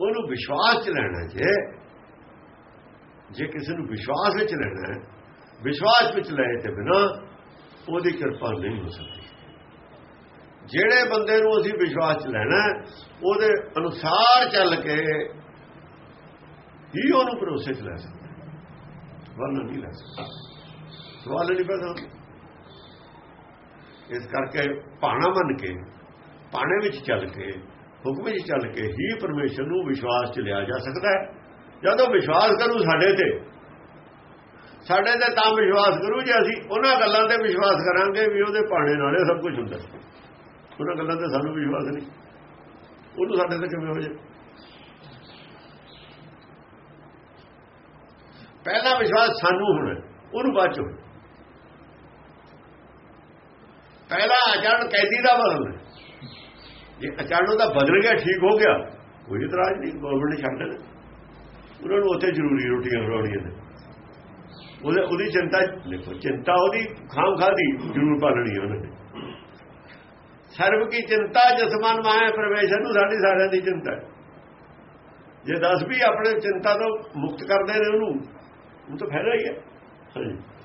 B: ਉਹਨੂੰ ਵਿਸ਼ਵਾਸ ਚ ਲੈਣਾ ਜੇ ਜੇ ਕਿਸੇ ਨੂੰ ਵਿਸ਼ਵਾਸ ਵਿੱਚ ਲੈਣਾ ਹੈ, ਵਿਸ਼ਵਾਸ ਵਿੱਚ ਲੈ ਤੇ ਬਿਨਾ ਉਹਦੀ ਕਿਰਪਾ ਨਹੀਂ ਹੋ ਸਕਦੀ। ਜਿਹੜੇ ਬੰਦੇ ਨੂੰ ਅਸੀਂ ਵਿਸ਼ਵਾਸ ਚ ਲੈਣਾ ਉਹਦੇ ਅਨੁਸਾਰ ਚੱਲ ਕੇ ਹੀ ਉਹਨੂੰ ਭਰੋਸੇ ਚ ਲੈ ਸਕਦਾ ਵਰਨਾ ਨਹੀਂ ਲੈ ਸਕਦਾ। ਸਵਾਲ ਨਹੀਂ ਪੈਦਾ ਇਸ ਕਰਕੇ ਭਾਣਾ ਮੰਨ ਕੇ ਪਾਣੇ ਵਿੱਚ ਚੱਲ ਕੇ, ਹੁਕਮ ਵਿੱਚ ਚੱਲ ਕੇ ਹੀ ਪਰਮੇਸ਼ਰ ਨੂੰ ਵਿਸ਼ਵਾਸ ਚ ਲਿਆ ਜਾ ਸਕਦਾ ਹੈ। ਜਦੋਂ ਵਿਸ਼ਵਾਸ ਕਰੂ ਸਾਡੇ ਤੇ ਸਾਡੇ ਤੇ ਤਾਂ ਵਿਸ਼ਵਾਸ ਕਰੂ ਜੇ ਅਸੀਂ ਉਹਨਾਂ ਗੱਲਾਂ ਤੇ ਵਿਸ਼ਵਾਸ ਕਰਾਂਗੇ ਵੀ ਉਹਦੇ ਪਾਣੇ ਨਾਲੇ ਸਭ ਕੁਝ ਹੁੰਦਾ ਉਹਨਾਂ ਗੱਲਾਂ ਤੇ ਸਾਨੂੰ ਵਿਸ਼ਵਾਸ ਨਹੀਂ। ਉਹਨੂੰ ਸਾਡੇ ਤੇ ਕਿਵੇਂ ਹੋ ਜਾਏ? ਪਹਿਲਾ ਵਿਸ਼ਵਾਸ ਸਾਨੂੰ ਹੋਣਾ ਉਹਨੂੰ ਬਾਅਦ ਚ। ਪਹਿਲਾ ਅਚਾਰਨ ਕੈਦੀ ਦਾ ਬਦਲਣਾ ਜੇ ਅਚਾਨਕ ਉਹਦਾ ਬਦਲ ਗਿਆ, ਠੀਕ ਹੋ ਗਿਆ, ਕੋਈ ਇਤਰਾਜ਼ ਨਹੀਂ ਗਵਰਨਮੈਂਟ ਨੇ ਛੱਡ ਦੇਣਾ। ਉਹਨਾਂ ਨੂੰ ਉੱਥੇ ਜ਼ਰੂਰੀ ਰੋਟੀਆਂ ਖਵਾਉਣੀਆਂ ਨੇ। ਉਹਦੇ ਉਹਦੀ ਚਿੰਤਾ ਦੇਖੋ, ਚਿੰਤਾ ਉਹਦੀ ਖਾਮ ਖਾਦੀ ਜ਼ਰੂਰ ਪਾਲਣੀ ਉਹਨਾਂ ਨੇ। ਸਰਬ ਕੀ ਚਿੰਤਾ ਜਸਮਨ ਮਾਇਆ ਪ੍ਰਵੇਸ਼ਨ ਨੂੰ ਸਾਡੀ ਸਾਰਿਆਂ ਦੀ ਚਿੰਤਾ ਹੈ। ਜੇ ਦਸ ਵੀ ਆਪਣੇ ਚਿੰਤਾ ਤੋਂ ਮੁਕਤ ਕਰਦੇ ਨੇ ਉਹਨੂੰ ਉਹ ਤਾਂ ਫਾਇਦਾ ਹੀ ਹੈ।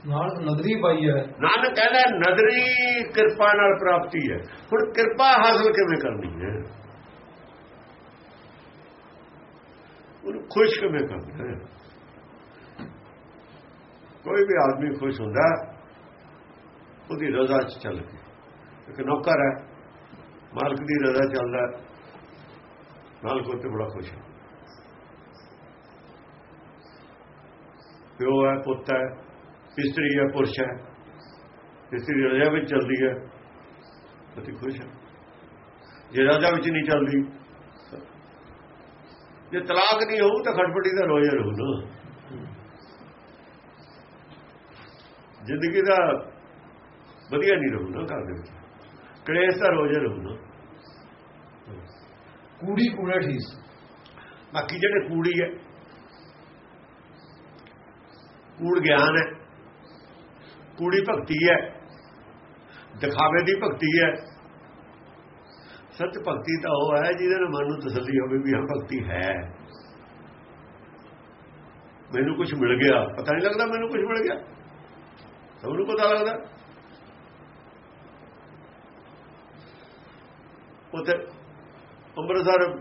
A: ਨਾਲ ਨਦਰੀ ਪਾਈ ਹੈ।
B: ਨਾਨਕ ਕਹਿੰਦਾ ਨਦਰੀ ਕਿਰਪਾ ਨਾਲ ਪ੍ਰਾਪਤੀ ਹੈ। ਹੁਣ ਕਿਰਪਾ ਹਾਸਲ ਕਿਵੇਂ ਕਰਨੀ ਹੈ? ਉਹਨੂੰ ਖੁਸ਼ ਕਿਵੇਂ ਕਰਨਾ ਹੈ? ਕੋਈ ਵੀ ਆਦਮੀ ਖੁਸ਼ ਹੁੰਦਾ ਉਹਦੀ ਰਜ਼ਾ 'ਚ ਚੱਲ ਕੇ। ਇੱਕ ਨੌਕਰ ਹੈ। ਮਾਲਕ ਦੀ ਰਜ਼ਾ ਚੱਲਦਾ ਮਾਲਕ ਉੱਤੇ ਬੜਾ ਖੁਸ਼ ਹੈ। ਪਿਓ ਹੈ, ਪੁੱਤ ਹੈ, ਇਸਤਰੀ ਹੈ, ਪੁਰਸ਼ ਹੈ। ਇਸਤਰੀ ਰਜ਼ਾ ਵਿੱਚ ਚੱਲਦੀ ਹੈ। ਪਤੀ ਖੁਸ਼ ਹੈ। ਜੇ ਰਜ਼ਾ ਵਿੱਚ ਨਹੀਂ ਚੱਲਦੀ, ਜੇ ਤਲਾਕ ਨਹੀਂ ਹੋਊ ਤਾਂ ਖਟਪਟੀ ਦਾ ਰੋਇਆ ਰਹੂ ਨਾ ਜ਼ਿੰਦਗੀ ਦਾ ਵਧੀਆ ਨਹੀਂ ਰਹੂ ਨਾ ਘਰ ਦੇ ਵਿੱਚ। ਕਲੇਸ਼ ਦਾ ਰੋਜ਼ ਰਹੂ ਨਾ
A: ਕੂੜੀ ਕੂੜਾ ਠੀਸ
B: ਬਾਕੀ ਜਿਹੜੇ ਕੂੜੀ ਹੈ ਕੂੜ ਗਿਆਨ ਹੈ ਕੂੜੀ ਭਗਤੀ ਹੈ ਦਿਖਾਵੇ ਦੀ ਭਗਤੀ ਹੈ। ਸੱਚ ਭਗਤੀ ਤਾਂ ਉਹ ਹੈ ਜਿਹਦੇ ਨਾਲ ਮਨ ਨੂੰ ਤਸੱਲੀ ਹੋਵੇ ਵੀ ਹਾਂ ਭਗਤੀ ਹੈ। ਮੈਨੂੰ ਕੁਝ ਮਿਲ ਗਿਆ। ਪਤਾ ਨਹੀਂ ਲੱਗਦਾ ਮੈਨੂੰ ਕੁਝ ਮਿਲ ਗਿਆ। ਸਭ ਨੂੰ ਪਤਾ ਲੱਗਦਾ। ਉੱਥੇ ਅੰਮ੍ਰਿਤਸਰ,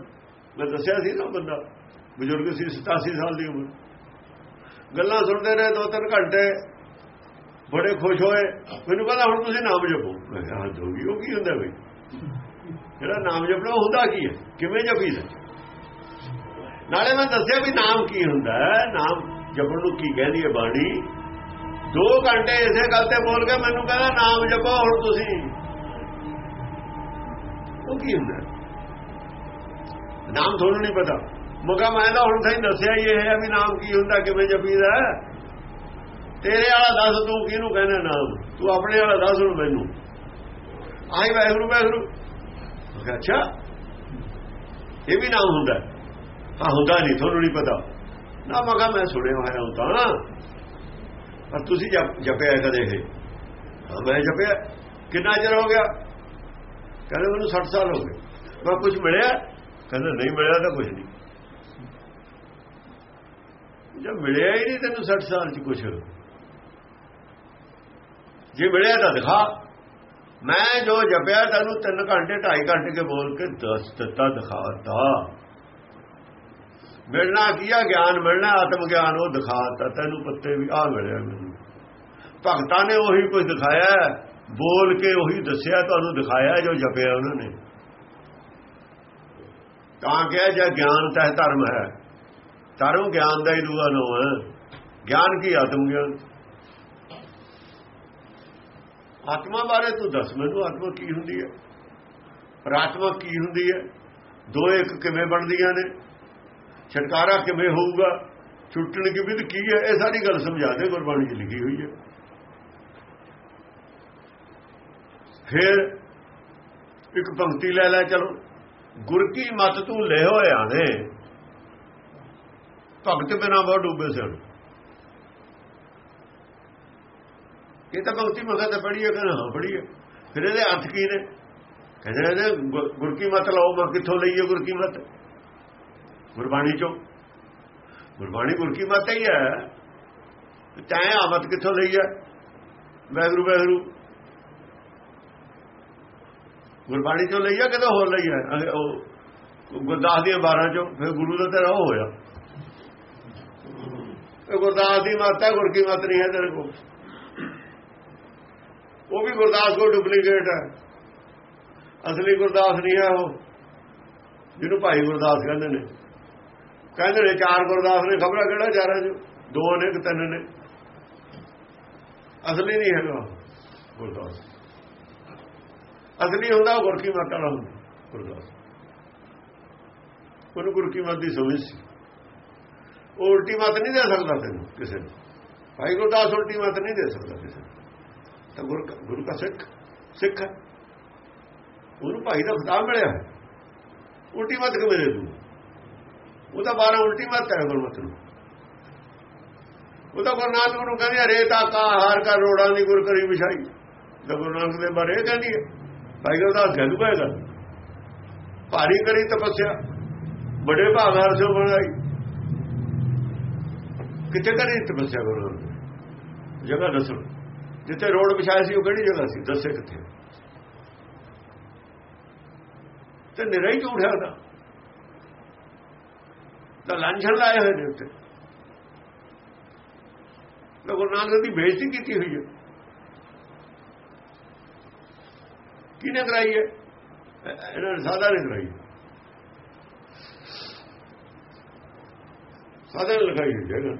B: ਮੈਂ ਦੱਸਿਆ ਸੀ ਨਾ ਬੰਦਾ, ਬਜ਼ੁਰਗ ਸੀ 87 ਸਾਲ ਦੀ ਉਮਰ। ਗੱਲਾਂ ਸੁਣਦੇ ਰਹੇ ਦੋ ਤਿੰਨ ਘੰਟੇ, ਬੜੇ ਖੁਸ਼ ਹੋਏ। ਮੈਨੂੰ ਕਹਿੰਦਾ, ਹੁਣ ਤੁਸੀਂ ਨਾਮ ਜਪੋ। ਮੈਂ ਕਿਹਾ ਹਾਂ ਜੋਗੀ ਉਹ ਕੀ ਹੁੰਦਾ ਬਈ? ਜਿਹੜਾ ਨਾਮ ਜਪਣਾ, ਉਹ ਹੁੰਦਾ ਕੀ ਹੈ? ਕਿਵੇਂ ਜਪੀਦਾ? ਨਾਲੇ ਮੈਂ ਦੱਸਿਆ ਵੀ ਨਾਮ ਕੀ ਹੁੰਦਾ ਹੈ। ਨਾਮ ਜਪਣ ਨੂੰ ਕੀ ਕਹਿੰਦੀ ਹੈ ਬਾਣੀ? ਦੋ ਘੰਟੇ ਇਸੇ ਗੱਲ ਤੇ ਬੋਲ ਕੇ ਮੈਨੂੰ ਕਹਿੰਦਾ, ਨਾਮ ਜਪੋ ਹੁਣ ਤੁਸੀਂ। ਉਹ ਕੀ ਹੁੰਦਾ? ਨਾਮ ਤੁਹਾਨੂੰ ਨਹੀਂ ਪਤਾ। ਮਗਾ ਮੈਂ ਤਾਂ ਹੁਣ ਤਾਈਂ ਦੱਸਿਆ ਹੀ ਇਹ ਹੈ ਵੀ ਨਾਮ ਕੀ ਹੁੰਦਾ, ਕਿਵੇਂ ਜਪੀਦਾ ਹੈ। ਤੇਰੇ ਵਾਲਾ ਦੱਸ, ਤੂੰ ਕਿਹਨੂੰ ਕਹਿੰਦਾ ਨਾਮ? ਤੂੰ ਆਪਣੇ ਵਾਲਾ ਦੱਸ ਹੁਣ ਮੈਨੂੰ। ਆਈ ਵਾਹਿਗੁਰੂ ਵਾਹਿਗੁਰੂ। ਅੱਛਾ। ਇਹ ਵੀ ਨਾਮ ਹੁੰਦਾ ਹੈ। ਹਾਂ ਹੁੰਦਾ ਨਹੀਂ, ਤੁਹਾਨੂੰ ਨਹੀਂ ਪਤਾ। ਨਾ ਮਗਾ ਮੈਂ ਸੁਣਿਆ ਹੋਇਆ ਹਾਂ ਤਾਂ ਪਰ ਤੁਸੀਂ ਜਪਿਆ ਕਦੇ ਇਹ? ਮੈਂ ਜਪਿਆ। ਕਿੰਨਾ ਚਿਰ ਹੋ ਗਿਆ? ਕਹਿੰਦੇ ਮੈਨੂੰ 60 ਸਾਲ ਹੋ ਗਏ। ਮੈਂ ਕੁਝ ਮਿਲਿਆ? ਕਹਿੰਦਾ ਨਹੀਂ ਮਿਲਿਆ ਤਾਂ ਕੁਝ ਨਹੀਂ। ਜਦ ਮਿਲਿਆ ਹੀ ਨਹੀਂ ਤੈਨੂੰ 60 ਸਾਲ ਚ ਕੁਝ ਜੇ ਮਿਲਿਆ ਤਾਂ ਦਿਖਾ। ਮੈਂ ਜੋ ਜਪਿਆ ਤੈਨੂੰ 3 ਘੰਟੇ 2.5 ਘੰਟੇ ਕੇ ਬੋਲ ਕੇ ਦੱਸ ਦਿੱਤਾ ਦਿਖਾਤਾ ਮਿਲਣਾ ਕੀਆ ਗਿਆਨ? ਮਿਲਣਾ ਆਤਮ ਗਿਆਨ, ਉਹ ਦਿਖਾਤਾ ਤੈਨੂੰ ਪੱਤੇ ਵੀ ਆ ਮਿਲਿਆ ਮੈਨੂੰ। ਭਗਤਾਂ ਨੇ ਉਹੀ ਕੁਝ ਦਿਖਾਇਆ। ਬੋਲ ਕੇ ਉਹੀ ਦੱਸਿਆ, ਤੁਹਾਨੂੰ ਦਿਖਾਇਆ ਜੋ ਜਪਿਆ ਉਹਨਾਂ ਨੇ। ਤਾਂ ਕਿਹਾ, ਜੇ ਗਿਆਨ ਤਹਿ ਧਰਮ ਹੈ। ਧਰਮ ਗਿਆਨ ਦਾ ਹੀ ਦੂਆ ਨੋ ਹੈ। ਗਿਆਨ ਕੀ ਆਤਮ ਗਿਆਨ? ਆਤਮਾ ਬਾਰੇ ਤੂੰ ਦੱਸ ਮੈਨੂੰ, ਆਤਮਾ ਕੀ ਹੁੰਦੀ ਹੈ? ਪਰ ਆਤਮਾ ਕੀ ਹੁੰਦੀ ਹੈ? ਦੋ ਇੱਕ ਕਿਵੇਂ ਬਣਦੀਆਂ ਨੇ? ਛਟਕਾਰਾ ਕਿਵੇਂ ਹੋਊਗਾ? ਛੁੱਟਣ ਕੀ ਵਿਧ ਕੀ ਹੈ? ਇਹ ਸਾਰੀ ਗੱਲ ਸਮਝਾ ਦੇ, ਗੁਰਬਾਣੀ 'ਚ ਲਿਖੀ ਹੋਈ ਹੈ। ਫਿਰ ਇੱਕ ਪੰਕਤੀ ਲੈ ਲੈ, ਚਲੋ। ਗੁਰ ਕੀ ਮਤ ਤੂੰ ਲੈ ਹੋਇਆ ਨੇ? ਭਗਤ ਬਿਨਾ ਬਹੁਤ ਡੁੱਬੇ ਸਨ। ਇਹ ਤਾਂ ਭਗਤੀ ਮਗਾ ਤਾਂ ਪੜ੍ਹੀ ਹੈ, ਕਹਿੰਦਾ ਹਾਂ, ਪੜ੍ਹੀ ਹੈ। ਫਿਰ ਇਹਦੇ ਅਰਥ ਕੀ ਨੇ? ਕਹਿੰਦੇ ਇਹਦੇ ਗੁਰ- ਕੀ ਮਤ ਲਓ, ਮੈਂ ਕਿੱਥੋਂ ਲਈਏ ਗੁਰ ਕੀ ਮਤ? ਗੁਰਬਾਣੀ ਚੋਂ। ਗੁਰਬਾਣੀ ਗੁਰ ਕੀ ਮਤ ਹੀ ਹੈ। ਤੈਂ ਆਮਤ ਕਿੱਥੋਂ ਲਈ ਹੈ? ਵੈਗਰੂ ਵੈਗਰੂ। ਗੁਰਬਾਣੀ ਚੋਂ ਲਈ ਹੈ ਕਿਤੇ ਹੋਰ ਲਈ ਹੈ ਉਹ ਗੁਰਦਾਸ ਦੀਆਂ 12 ਚੋਂ ਫਿਰ ਗੁਰੂ ਦਾ ਤੇਰਾ ਉਹ ਹੋਇਆ। ਇਹ ਗੁਰਦਾਸ ਦੀ ਮਤ ਹੈ ਗੁਰ ਕੀ ਮਤ ਨਹੀਂ ਹੈ ਤੇਰੇ ਕੋਲ। ਉਹ ਵੀ ਗੁਰਦਾਸ ਕੋ ਡੁਪਲੀਕੇਟ ਹੈ ਅਸਲੀ ਗੁਰਦਾਸ ਨਹੀਂ ਹੈ ਉਹ, ਜਿਹਨੂੰ ਭਾਈ ਗੁਰਦਾਸ ਕਹਿੰਦੇ ਨੇ। ਕਹਿੰਦੇ ਨੇ ਚਾਰ ਗੁਰਦਾਸ ਨੇ, ਖਬਰਾਂ ਕਿਹੜਾ ਚਾਰਾਂ ਚ ਦੋ ਨੇ ਕਿ ਤਿੰਨ ਨੇ। ਅਸਲੀ ਨਹੀਂ ਹੈਗਾ ਗੁਰਦਾਸ। ਅਸਲੀ ਹੁੰਦਾ, ਉਹ ਗੁਰਕੀ ਮਤ ਵਾਲਾ ਹੁੰਦਾ ਗੁਰਦਾਸ। ਉਹਨੂੰ ਗੁਰਕੀ ਮਤ ਦੀ ਸਮਝ ਸੀ। ਉਹ ਉਲਟੀ ਮਤ ਨਹੀਂ ਦੇ ਸਕਦਾ ਤੈਨੂੰ ਕਿਸੇ ਨੂੰ। ਭਾਈ ਗੁਰਦਾਸ ਉਲਟੀ ਮਤ ਨਹੀਂ ਦੇ ਸਕਦਾ ਕਿਸੇ ਨੂੰ। ਤਾਂ ਗੁਰੂ ਕਾ- ਗੁਰੂ ਦਾ ਸਿੱਖ ਸਿੱਖ ਹੈ। ਉਹਨੂੰ ਭਾਈ ਦਾ ਖਿਤਾਬ ਮਿਲਿਆ। ਉਲਟੀ ਮਤ ਕਿਵੇਂ ਦੇ ਤੂੰ ਉਹ ਤਾਂ 12 ਉਲਟੀ ਮਤ ਹੈ ਗੁਰਮਤ ਨੂੰ। ਉਹ ਤਾਂ ਗੁਰੂ ਨਾਨਕ ਨੂੰ ਕਹਿੰਦੇ ਰੇਤਾ ਕਾ ਹਾਰ ਕਰ, ਰੋੜਾਂ ਦੀ ਗੁਰ ਕਰੀ ਵਿਛਾਈ। ਤਾਂ ਗੁਰੂ ਨਾਨਕ ਦੇ ਬਾਰੇ ਇਹ ਕਹਿੰਦੀ ਹੈ। ਭਾਈ ਗੁਰਦਾਸ ਗੱਲ ਪਏਗਾ ਭਾਰੀ ਕਰੀ ਤਪੱਸਿਆ। ਬੜੇ ਭਾਗਾਰ ਸੋ ਬਣਾਈ ਕਿੱਥੇ ਕਰੀ ਤਪੱਸਿਆ ਗੁਰੂ ਨਾਨਕ ਜਗ੍ਹਾ ਦੱਸੋ। ਜਿੱਥੇ ਰੋਡ ਵਿਛਾਇਆ ਸੀ, ਉਹ ਕਿਹੜੀ ਜਗ੍ਹਾ ਸੀ? ਦੱਸੇ ਕਿੱਥੇ? ਤੇ ਨਿਰਾ ਹੀ ਝੂਠ ਉਹਦਾ। ਤਾਂ ਲਾਂਛਣ ਲਾਏ ਹੋਏ ਨੇ ਉੱਤੇ ਤਾਂ ਗੁਰੂ ਨਾਨਕ ਦੀ ਬੇਇੱਜ਼ਤੀ ਕੀਤੀ ਹੋਈ ਹੈ। ਕਿਹਨੇ ਕਰਾਈ ਹੈ? ਇਹ- ਇਹਨਾਂ ਨੇ ਸਾਦਾ ਨੇ ਕਰਾਈ। ਸਾਦਾ ਨੇ ਲਿਖਾਈ ਹੈ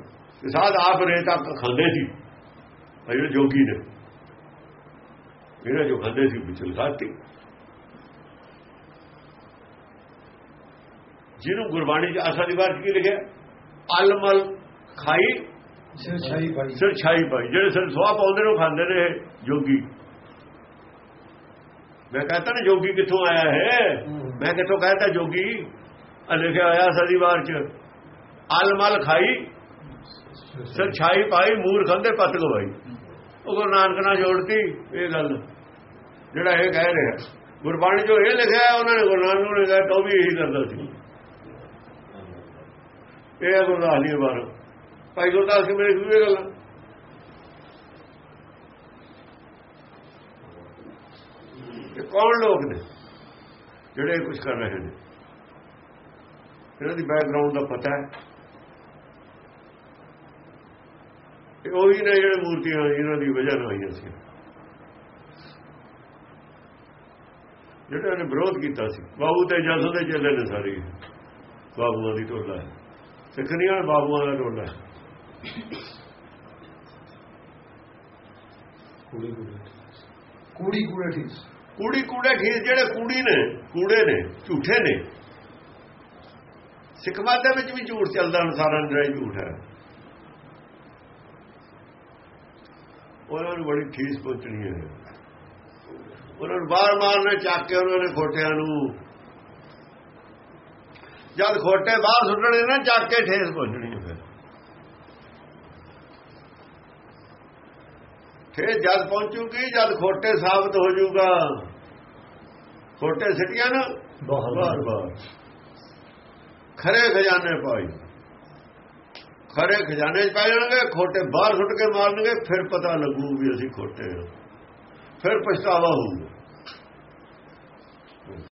B: ਕਿ ਸਾਧ ਆਪ ਰੇਤਾ ਖਾਂਦੇ ਸੀ। ਇਹ ਜਿਹੜੇ ਜੋਗੀ ਨੇ। ਇਹਨਾਂ ਜੋ ਖਾਂਦੇ ਸੀ ਵਿੱਚ ਲਗਾਤੀ ਜਿਹਨੂੰ ਗੁਰਬਾਣੀ ਚ ਆਸਾ ਦੀ ਵਾਰ ਕੀ ਲਿਖਿਆ? ਅਲਮਲ ਖਾਈ
A: ਸਿਰ ਛਾਈ ਭਾਈ
B: ਸਿਰ ਛਾਈ ਪਾਈ। ਜਿਹੜੇ ਸਿਰ ਸੁਆ ਪਾਉਂਦੇ ਨੇ ਉਹ ਖਾਂਦੇ ਨੇ ਜੋਗੀ। ਮੈਂ ਕਹਤਾ ਨਾ ਜੋਗੀ ਕਿੱਥੋਂ ਆਇਆ ਹੈ। ਮੈਂ ਕਿੱਥੋਂ ਕਹਤਾ ਜੋਗੀ? ਲਿਖਿਆ ਹੋਇਆ ਆਸਾ ਦੀ ਵਾਰ ਚ। ਅਲਮਲ ਖਾਈ ਸਿਰ ਛਾਈ ਪਾਈ ਮੂਰ ਖੰਦੇ ਪਤ ਗਵਾਈ। ਉਹ ਗੁਰੂ ਨਾਨਕ ਨਾਲ ਜੋੜਤੀ ਇਹ ਗੱਲ। ਜਿਹੜਾ ਇਹ ਕਹਿ ਰਿਹਾ। ਗੁਰਬਾਣੀ ਜੋ ਇਹ ਲਿਖਿਆ ਹੈ, ਉਹਨਾਂ ਨੇ ਗੁਰੂ ਨਾਨਕ ਨੂੰ ਲਿਖਿਆ ਤਾਂ ਉਹ ਵੀ ਇਹੀ ਕਰਦਾ ਸੀ। ਇਹ ਗੁਰਦਾਸ ਦੀ ਬਾਰ। ਭਾਈ ਗੁਰਦਾਸ ਕੇ ਮੇਰੇ ਇਹ ਗੱਲਾਂ। ਇਹ ਕੌਣ ਲੋਕ ਨੇ ਜਿਹੜੇ ਕੁਝ ਕਰ ਰਹੇ ਨੇ? ਇਹਨਾਂ ਦੀ ਬੈਕਗ੍ਰਾਉਂਡ ਦਾ ਪਤਾ ਹੈ। ਇਹ ਉਹੀ ਨੇ ਜਿਹੜੇ ਮੂਰਤੀਆਂ ਇਹਨਾਂ ਦੀ ਵਜ੍ਹਾ ਨਾਲ ਆਈਆਂ ਸੀ। ਜਿਹੜਾ ਨੇ ਵਿਰੋਧ ਕੀਤਾ ਸੀ, ਬਾਬੂ ਤੇ ਜਸੋ ਦੇ ਚੱਲੇ ਨੇ ਸਾਰੇ। ਬਾਬੂਆਂ ਦੀ ਟੋਲਾ ਹੈ। ਸਿੱਖਣੀਆਂ ਬਾਬੂਆਂ ਦਾ ਟੋਲਾ ਹੈ।
A: ਕੂੜੀ ਕੂੜੇ ਕੂੜੀ ਕੂੜੇ ਠੀਕ
B: ਕੂੜੀ ਕੂੜੇ ਠੀਕ ਜਿਹੜੇ ਕੂੜੀ ਨੇ, ਕੂੜੇ ਨੇ, ਝੂਠੇ ਨੇ। ਸਿੱਖ ਮਤ ਦੇ ਵਿੱਚ ਵੀ ਝੂਠ ਚੱਲਦਾ, ਅਨਸਾਰਾਂ ਦਾ ਹੀ ਝੂਠ ਹੈ। ਉਹਨਾਂ ਨੂੰ ਬੜੀ ਠੀਸ ਪਹੁੰਚਣੀ ਹੈ। ਉਹਨਾਂ ਨੂੰ ਬਾਹਰ ਮਾਰਨੇ ਚੱਕ ਕੇ ਉਹਨਾਂ ਨੇ ਖੋਟਿਆਂ ਨੂੰ। ਜਦ ਖੋਟੇ ਬਾਹਰ ਸੁੱਟਣੇ ਨਾ, ਚੱਕ ਕੇ ਠੇਸ ਪਹੁੰਚਣੀ ਹੈ ਫਿਰ। ਠੇਸ ਜਦ ਪਹੁੰਚੂਗੀ, ਜਦ ਖੋਟੇ ਸਾਬਤ ਹੋ ਜਾਊਗਾ। ਖੋਟੇ ਸਿੱਟੀਆਂ ਨਾ।
A: ਬਾਹਰ
B: ਬਾਰ ਖਰੇ ਖਜ਼ਾਨੇ ਪਾਈ। ਖਰੇ ਖਜ਼ਾਨੇ ਚ ਪੈ ਜਾਣਗੇ ਖੋਟੇ ਬਾਹਰ ਸੁੱਟ ਕੇ ਮਾਰਨਗੇ ਫਿਰ ਪਤਾ ਲੱਗੂ ਵੀ ਅਸੀਂ ਖੋਟੇ ਹਾਂ। ਫਿਰ ਪਛਤਾਵਾ ਹੋਊਗਾ।